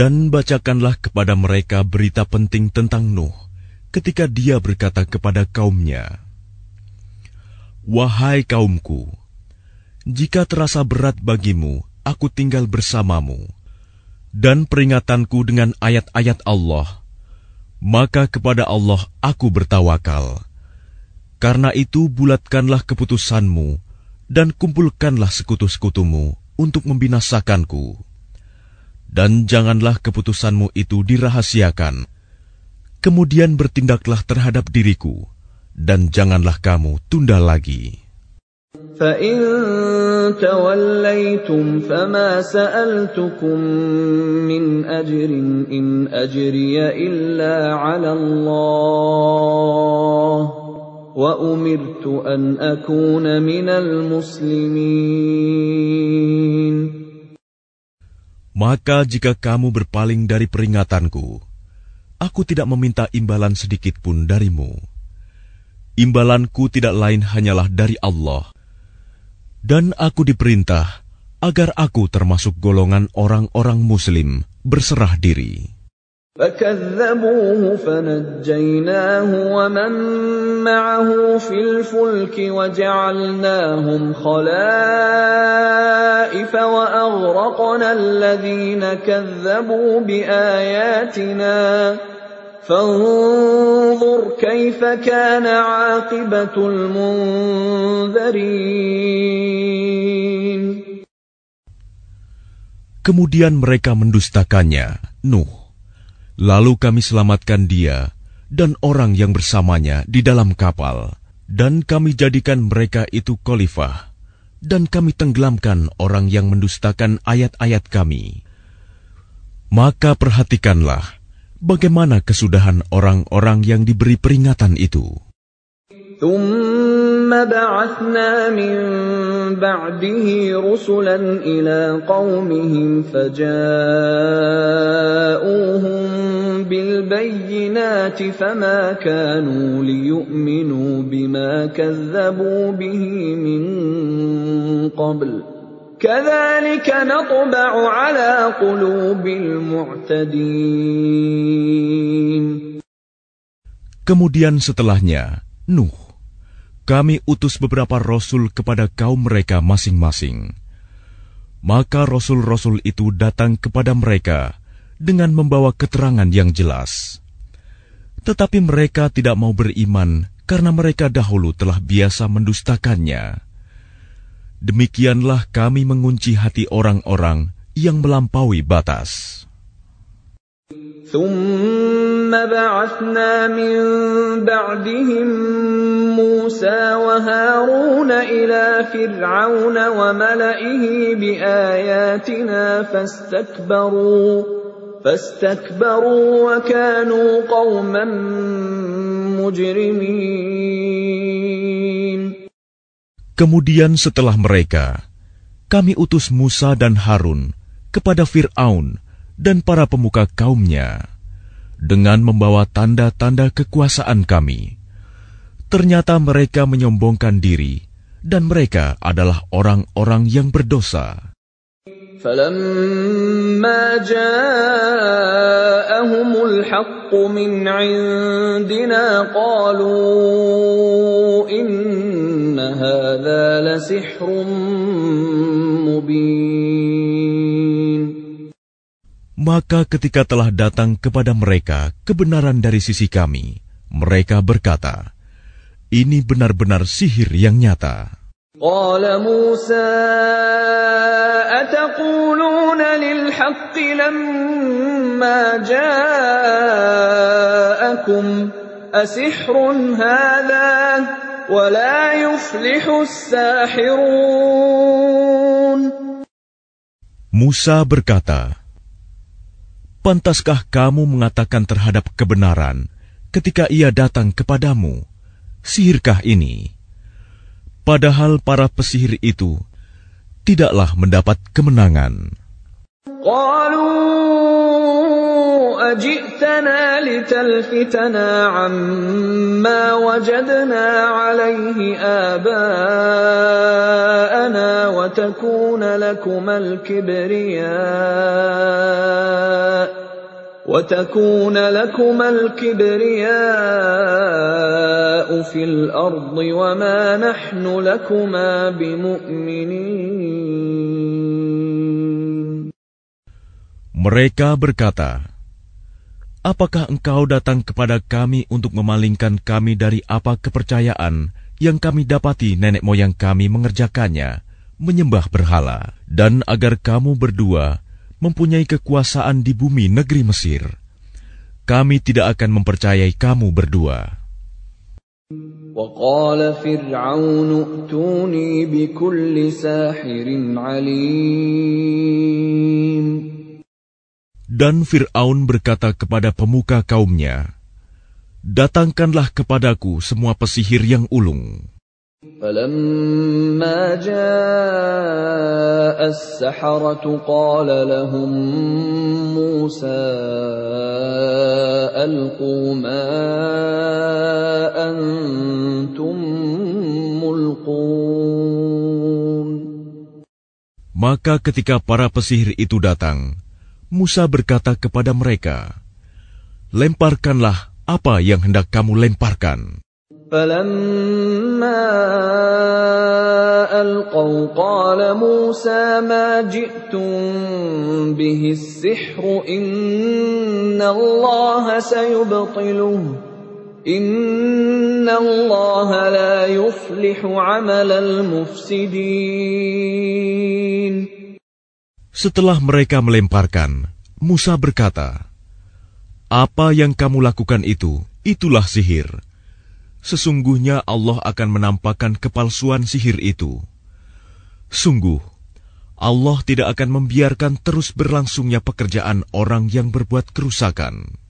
Dan bacakanlah kepada mereka berita penting tentang Nuh ketika dia berkata kepada kaumnya, Wahai kaumku, jika terasa berat bagimu, aku tinggal bersamamu, dan peringatanku dengan ayat-ayat Allah, maka kepada Allah aku bertawakal. Karena itu bulatkanlah keputusanmu, dan kumpulkanlah sekutu-sekutumu untuk membinasakanku Dan janganlah keputusanmu itu dirahasiakan. Kemudian bertindaklah terhadap diriku, dan janganlah kamu tunda lagi. فإن توليتم فما سألتكم من أجر إن أجري إلا على الله وأمرت أن أكون من المسلمين maka jika kamu berpaling dari peringatanku, aku tidak meminta imbalan sedikit pun darimu. Imbalanku tidak lain hanyalah dari Allah. Dan aku diperintah agar aku termasuk golongan orang-orang muslim berserah diri. فكذبوه فنجيناه ومن معه في الفلك وجعلناهم خلائف وأغرقنا الذين كذبوا بآياتنا فانظر كيف كان عاقبة المنذرين Kemudian mereka mendustakannya, Nuh. Lalu kami selamatkan dia dan orang yang bersamanya di dalam kapal, dan kami jadikan mereka itu khalifah, dan kami tenggelamkan orang yang mendustakan ayat-ayat kami. Maka perhatikanlah bagaimana kesudahan orang-orang yang diberi peringatan itu. ثم بعثنا من بعده رسلا إلى قومهم فجاءوهم بالبينات فما كانوا ليؤمنوا بما كذبوا به من قبل كذلك نطبع على قلوب المعتدين Kemudian setelahnya, Nuh, kami utus beberapa rasul kepada kaum mereka masing-masing. Maka rasul-rasul itu datang kepada mereka dengan membawa keterangan yang jelas. Tetapi mereka tidak mau beriman karena mereka dahulu telah biasa mendustakannya. Demikianlah kami mengunci hati orang-orang yang melampaui batas. ثم بعثنا من بعدهم موسى وهارون إلى فرعون وملئه بآياتنا فاستكبروا فاستكبروا وكانوا قوما مجرمين Kemudian setelah mereka, kami utus Musa dan Harun kepada Fir'aun dan para pemuka kaumnya dengan membawa tanda-tanda kekuasaan kami. Ternyata mereka menyombongkan diri dan mereka adalah orang-orang yang berdosa. فلما جاءهم الحق من عندنا قالوا إن هذا لسحر مبين Maka ketika telah datang kepada mereka kebenaran dari sisi kami, mereka berkata, Ini benar-benar sihir yang nyata. قال موسى أتقولون للحق لما جاءكم أسحر هذا ولا يفلح الساحرون Musa berkata, Pantaskah kamu mengatakan terhadap kebenaran ketika ia datang kepadamu? Sihirkah ini? Padahal para pesihir itu tidaklah mendapat kemenangan. قالوا أجئتنا لتلفتنا عما وجدنا عليه آباءنا وتكون لكما الكبرياء وتكون لكما الكبرياء في الأرض وما نحن لكما بمؤمنين Mereka berkata, Apakah engkau datang kepada kami untuk memalingkan kami dari apa kepercayaan yang kami dapati nenek moyang kami mengerjakannya, menyembah berhala, dan agar kamu berdua mempunyai kekuasaan di bumi negeri Mesir? Kami tidak akan mempercayai kamu berdua. وقال فرعون ائتوني بكل ساحر عليم Dan Fir'aun berkata kepada pemuka kaumnya, Datangkanlah kepadaku semua pesihir yang ulung. فلما جاء السحرة قال لهم موسى ألقوا ما أنتم ملقون Maka ketika para pesihir itu datang, Musa berkata kepada mereka, Lemparkanlah apa yang hendak kamu lemparkan. فلما ألقوا قال موسى ما جئتم به السحر إن الله سيبطله إن الله لا يفلح عمل المفسدين Setelah mereka melemparkan, Musa berkata, Apa yang kamu lakukan itu, itulah sihir. sesungguhnya Allah akan menampakkan kepalsuan sihir itu. Sungguh, Allah tidak akan membiarkan terus berlangsungnya pekerjaan orang yang berbuat kerusakan.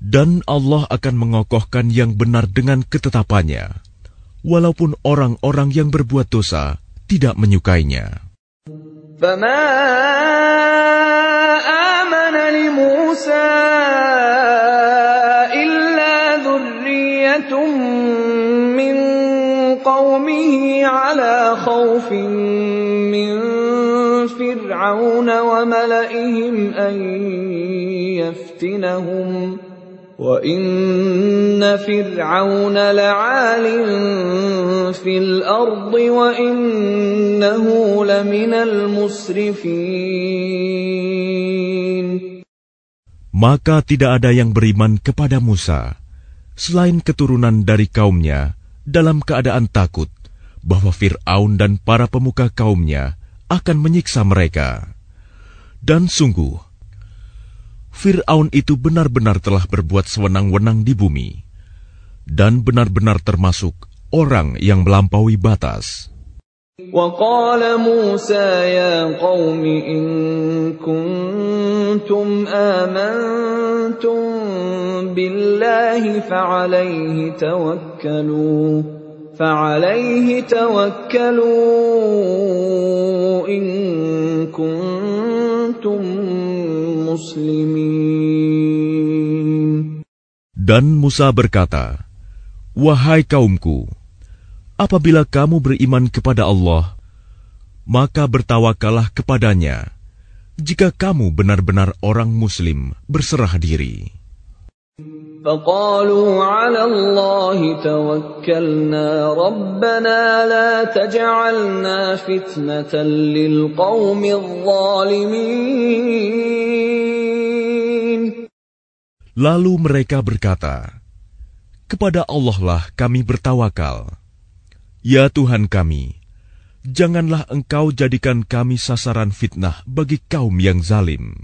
Dan Allah akan mengokohkan yang benar dengan ketetapannya, walaupun orang-orang yang berbuat dosa tidak menyukainya. فما آمن لموسى إلا ذرية من قومه على خوف من فرعون وملئهم أن يفتنهم وإن فرعون لعال في الأرض وإنه لمن المسرفين Maka tidak ada yang beriman kepada Musa, selain keturunan dari kaumnya, dalam keadaan takut bahwa Fir'aun dan para pemuka kaumnya akan menyiksa mereka. Dan sungguh, Fir'aun itu benar-benar telah berbuat sewenang-wenang di bumi, dan benar-benar termasuk orang yang melampaui batas. وقال موسى يا قوم إن كنتم آمنتم بالله فعليه توكلوا فعليه توكلوا إن كنتم dan Musa berkata, Wahai kaumku, apabila kamu beriman kepada Allah, maka bertawakallah kepadanya jika kamu benar-benar orang muslim berserah diri. فقالوا على الله توكلنا ربنا لا تجعلنا فتنة للقوم الظالمين Lalu mereka berkata, Kepada Allah lah kami bertawakal. Ya Tuhan kami, janganlah engkau jadikan kami sasaran fitnah bagi kaum yang zalim.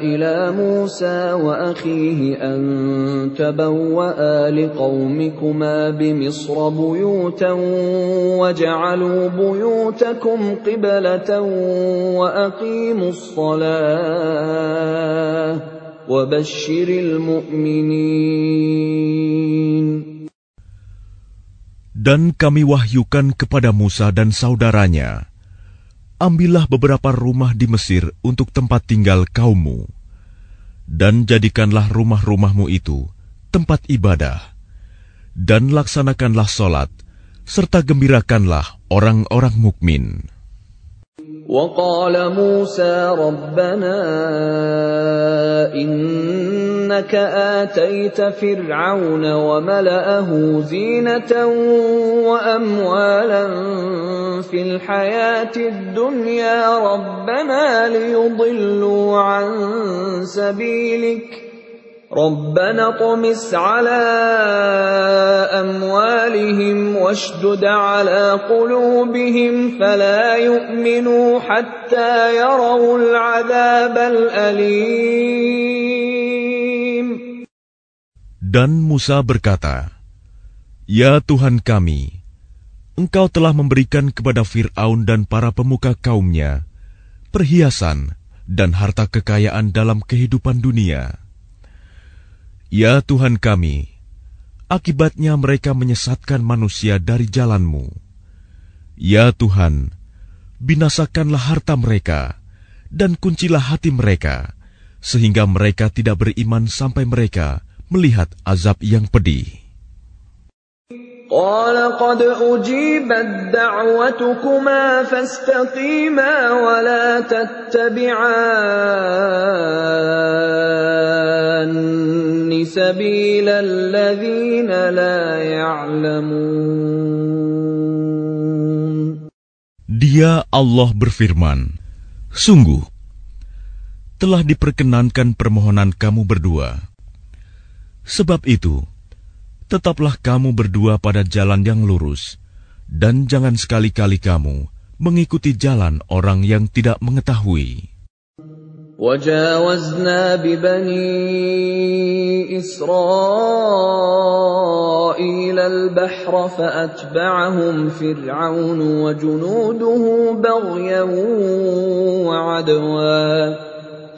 إلى موسى وأخيه أن تبوأ لقومكما بمصر بيوتا واجعلوا بيوتكم قبلة وأقيموا الصلاة وبشر المؤمنين. Dan kami wahyukan kepada Musa dan saudaranya, ambillah beberapa rumah di Mesir untuk tempat tinggal kaummu, dan jadikanlah rumah-rumahmu itu tempat ibadah, dan laksanakanlah solat, serta gembirakanlah orang-orang mukmin. وقال موسى ربنا إنك آتيت فرعون وملأه زينة وأموالا في الحياة الدنيا ربنا ليضلوا عن سبيلك ربنا اطمس على أموالهم واشدد على قلوبهم فلا يؤمنوا حتى يروا العذاب الأليم Dan Musa berkata, Ya Tuhan kami, Engkau telah memberikan kepada Fir'aun dan para pemuka kaumnya perhiasan dan harta kekayaan dalam kehidupan dunia. Ya Tuhan kami, akibatnya mereka menyesatkan manusia dari jalanmu. Ya Tuhan, binasakanlah harta mereka dan kuncilah hati mereka, sehingga mereka tidak beriman sampai mereka melihat azab yang pedih. قال قد أجيبت دعوتكما فاستقيما ولا تتبعان سبيل الذين لا يعلمون Dia Allah berfirman, Sungguh, telah diperkenankan permohonan kamu berdua. Sebab itu, tetaplah kamu berdua pada jalan yang lurus, dan jangan sekali-kali kamu mengikuti jalan orang yang tidak mengetahui. وجاوزنا ببني إسرائيل البحر فأتبعهم فرعون وجنوده بغيا وعدوا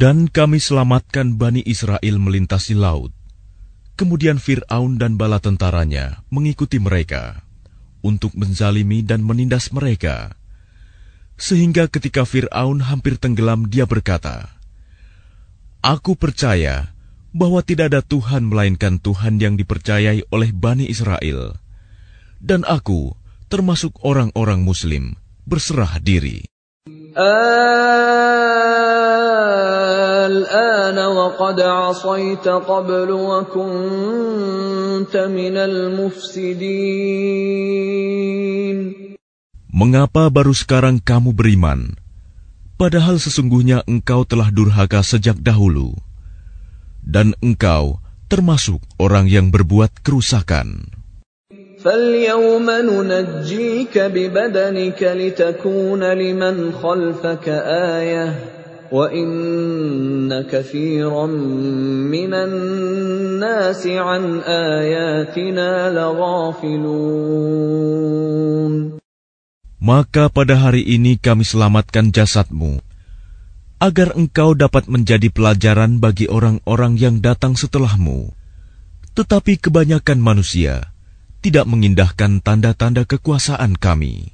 Dan kami selamatkan Bani Israel melintasi laut. Kemudian Fir'aun dan bala tentaranya mengikuti mereka untuk menzalimi dan menindas mereka. Sehingga ketika Fir'aun hampir tenggelam dia berkata, Aku percaya bahwa tidak ada Tuhan melainkan Tuhan yang dipercayai oleh Bani Israel. Dan aku, termasuk orang-orang muslim, berserah diri. الآن وقد عصيت قبل وكنت من المفسدين Mengapa baru sekarang kamu beriman? Padahal sesungguhnya engkau telah durhaka sejak dahulu. Dan engkau termasuk orang yang berbuat kerusakan. فاليوم ننجيك ببدنك لتكون لمن خلفك آية وَإِنَّ كَثِيرًا مِّنَ النَّاسِ عَنْ آيَاتِنَا لَغَافِلُونَ Maka pada hari ini kami selamatkan jasadmu, agar engkau dapat menjadi pelajaran bagi orang-orang yang datang setelahmu. Tetapi kebanyakan manusia tidak mengindahkan tanda-tanda kekuasaan kami.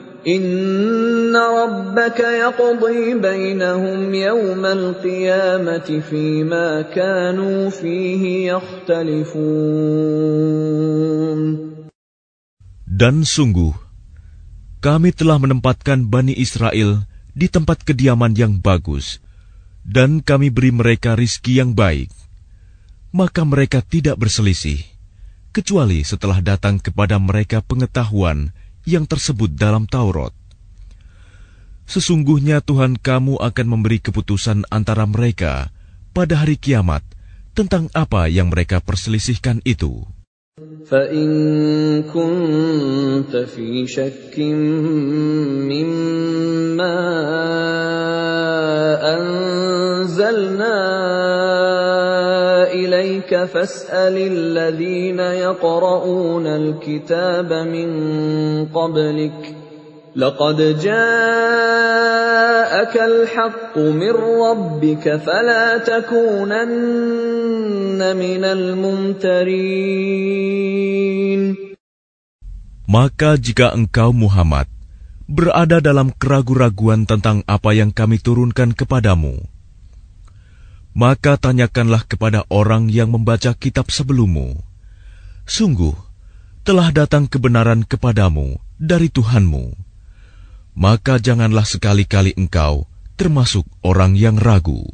Inna rabbaka yaqdi bainahum yawmal qiyamati fima kanu fihi yakhtalifun. Dan sungguh, kami telah menempatkan Bani Israel di tempat kediaman yang bagus, dan kami beri mereka rizki yang baik. Maka mereka tidak berselisih, kecuali setelah datang kepada mereka pengetahuan yang tersebut dalam Taurat. Sesungguhnya Tuhan kamu akan memberi keputusan antara mereka pada hari kiamat tentang apa yang mereka perselisihkan itu. فَإِن كُنتَ فِي شَكٍّ مِّمَّا أَنزَلْنَا إِلَيْكَ فَاسْأَلِ الَّذِينَ يَقْرَؤُونَ الْكِتَابَ مِن قَبْلِكَ ۚ لَقَدْ جَاءَكَ الْحَقُّ مِن رَّبِّكَ فَلَا تَكُونَنَّ مِنَ الْمُمْتَرِينَ Maka jika engkau Muhammad berada dalam keraguan-raguan tentang apa yang kami turunkan kepadamu, maka tanyakanlah kepada orang yang membaca kitab sebelummu. Sungguh, telah datang kebenaran kepadamu dari Tuhanmu. Maka janganlah sekali-kali engkau termasuk orang yang ragu.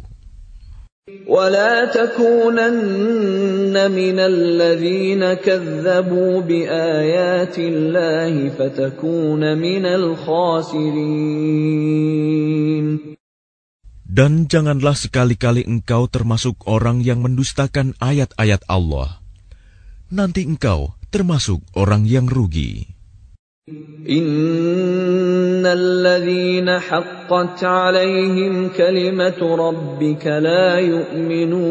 ولا تكونن من الذين كذبوا بآيات الله فتكون من الخاسرين Dan janganlah sekali-kali engkau termasuk orang yang mendustakan ayat-ayat Allah. Nanti engkau termasuk orang yang rugi. Innalladzina haqqat alaihim kalimatu rabbika la yu'minun.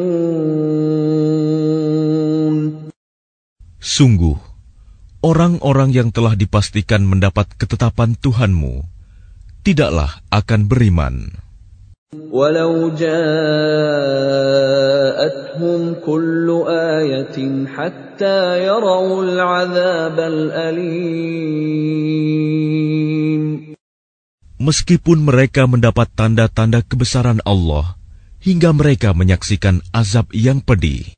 Sungguh, orang-orang yang telah dipastikan mendapat ketetapan Tuhanmu, tidaklah akan beriman. ولو جاءتهم كل آية حتى يروا العذاب الأليم Meskipun mereka mendapat tanda-tanda kebesaran Allah, hingga mereka menyaksikan azab yang pedih.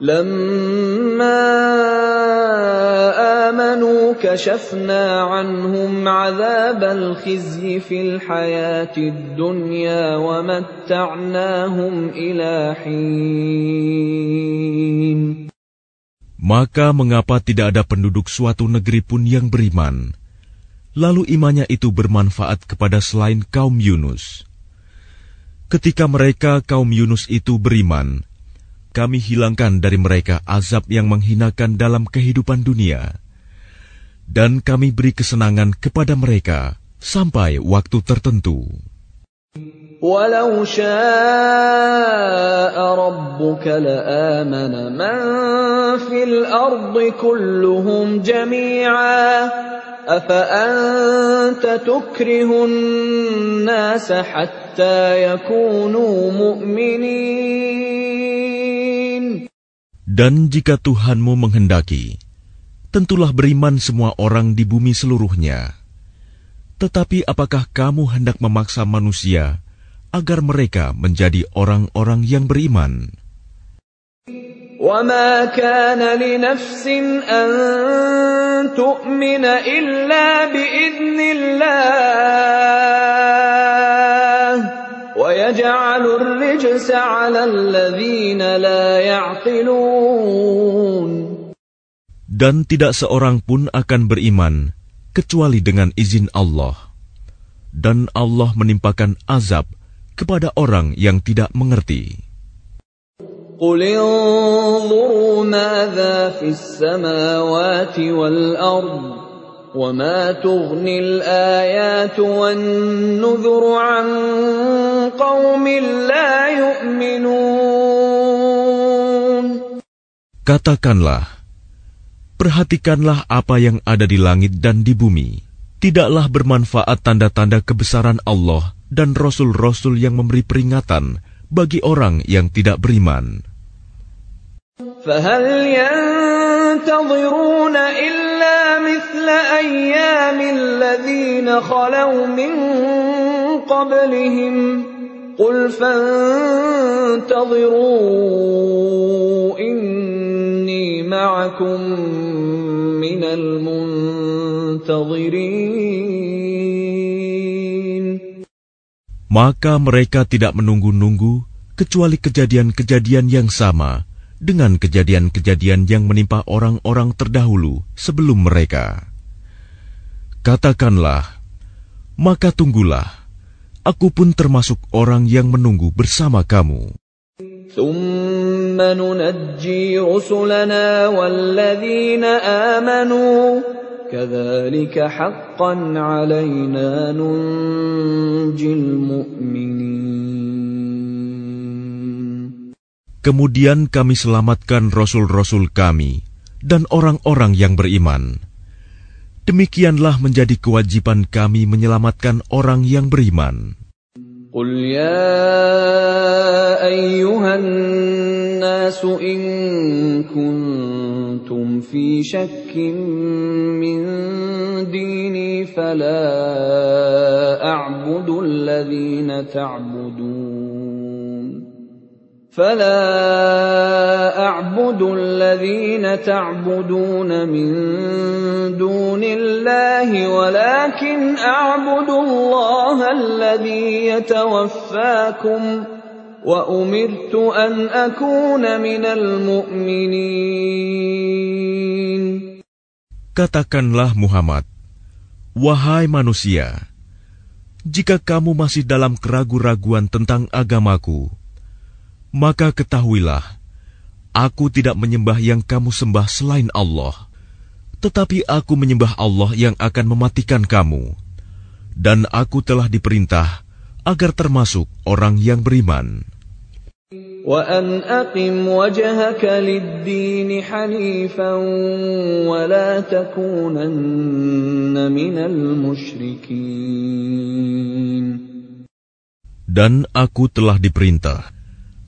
لما آمنوا كشفنا عنهم عذاب الخزي في الحياة الدنيا ومتعناهم إلى حين Maka mengapa tidak ada penduduk suatu negeri pun yang beriman? Lalu imannya itu bermanfaat kepada selain kaum Yunus. Ketika mereka kaum Yunus itu beriman, kami hilangkan dari mereka azab yang menghinakan dalam kehidupan dunia. Dan kami beri kesenangan kepada mereka sampai waktu tertentu. ولو شاء ربك لآمن من في الأرض كلهم جميعا أفأنت تكره الناس حتى يكونوا مؤمنين Dan jika Tuhanmu menghendaki, tentulah beriman semua orang di bumi seluruhnya. Tetapi apakah kamu hendak memaksa manusia agar mereka menjadi orang-orang yang beriman? وما كان لنفس أن تؤمن إلا بإذن الله ويجعل الرجس على الذين لا يعقلون Dan tidak seorang pun akan beriman kecuali dengan izin Allah. Dan Allah menimpakan azab kepada orang yang tidak mengerti. قل انظروا ماذا في السماوات والأرض وما تغني الآيات والنذر عن قوم لا يؤمنون Katakanlah, perhatikanlah apa yang ada di langit dan di bumi. Tidaklah bermanfaat tanda-tanda kebesaran Allah dan rasul-rasul yang memberi peringatan bagi orang yang tidak beriman. فهل ينتظرون إلا مثل أيام الذين خلوا من قبلهم قل فانتظروا إني معكم من المنتظرين Maka mereka tidak menunggu-nunggu kecuali kejadian-kejadian yang sama dengan kejadian-kejadian yang menimpa orang-orang terdahulu sebelum mereka. Katakanlah, maka tunggulah, aku pun termasuk orang yang menunggu bersama kamu. ثم ننجي رسلنا والذين آمنوا كذلك حقا علينا ننجي المؤمنين Kemudian kami selamatkan rasul-rasul kami dan orang-orang yang beriman. Demikianlah menjadi kewajiban kami menyelamatkan orang yang beriman. قل يا أيها الناس إن كنتم في شك من ديني فلا أعبد الذين تعبدون فلا أعبد الذين تعبدون من دون الله ولكن أعبد الله الذي يتوفاكم وأمرت أن أكون من المؤمنين Katakanlah Muhammad, Wahai manusia, jika kamu masih dalam keraguan-raguan tentang agamaku, maka ketahuilah, aku tidak menyembah yang kamu sembah selain Allah, tetapi aku menyembah Allah yang akan mematikan kamu. Dan aku telah diperintah agar termasuk orang yang beriman. وأن أقم وجهك للدين حنيفا ولا تكونن من المشركين Dan aku telah diperintah,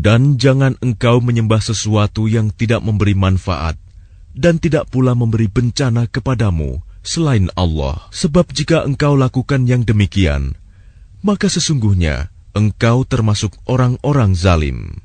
Dan jangan engkau menyembah sesuatu yang tidak memberi manfaat dan tidak pula memberi bencana kepadamu selain Allah. Sebab jika engkau lakukan yang demikian, maka sesungguhnya engkau termasuk orang-orang zalim.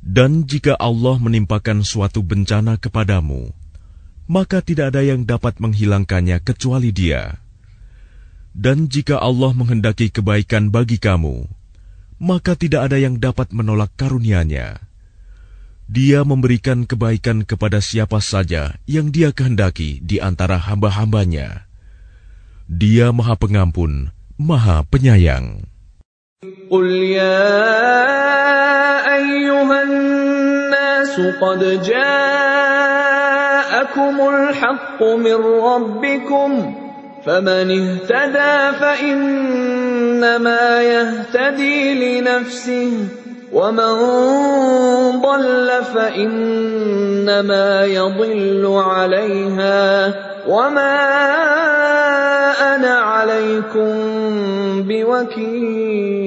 Dan jika Allah menimpakan suatu bencana kepadamu, maka tidak ada yang dapat menghilangkannya kecuali Dia. Dan jika Allah menghendaki kebaikan bagi kamu, maka tidak ada yang dapat menolak karunia-Nya. Dia memberikan kebaikan kepada siapa saja yang dia kehendaki di antara hamba-hambanya. Dia Maha Pengampun, Maha Penyayang. Qul ya ayyuhan qad ja'akumul min rabbikum ومن ضل فإنما يضل عليها وما أنا عليكم بوكيل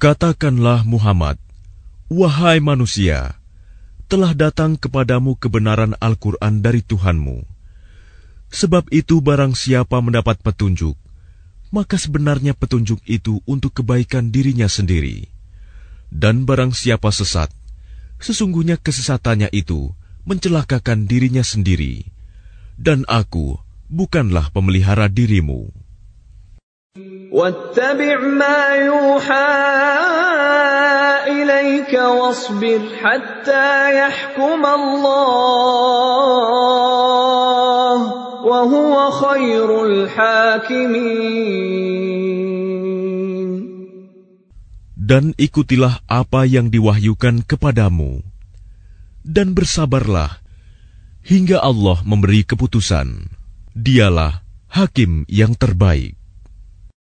Katakanlah Muhammad, Wahai manusia, telah datang kepadamu kebenaran Al-Quran dari Tuhanmu. Sebab itu barang siapa mendapat petunjuk, maka sebenarnya petunjuk itu untuk kebaikan dirinya sendiri. Dan barang siapa sesat, sesungguhnya kesesatannya itu mencelakakan dirinya sendiri. Dan aku bukanlah pemelihara dirimu. وهو خير الحاكمين Dan ikutilah apa yang diwahyukan kepadamu. Dan bersabarlah hingga Allah memberi keputusan. Dialah hakim yang terbaik.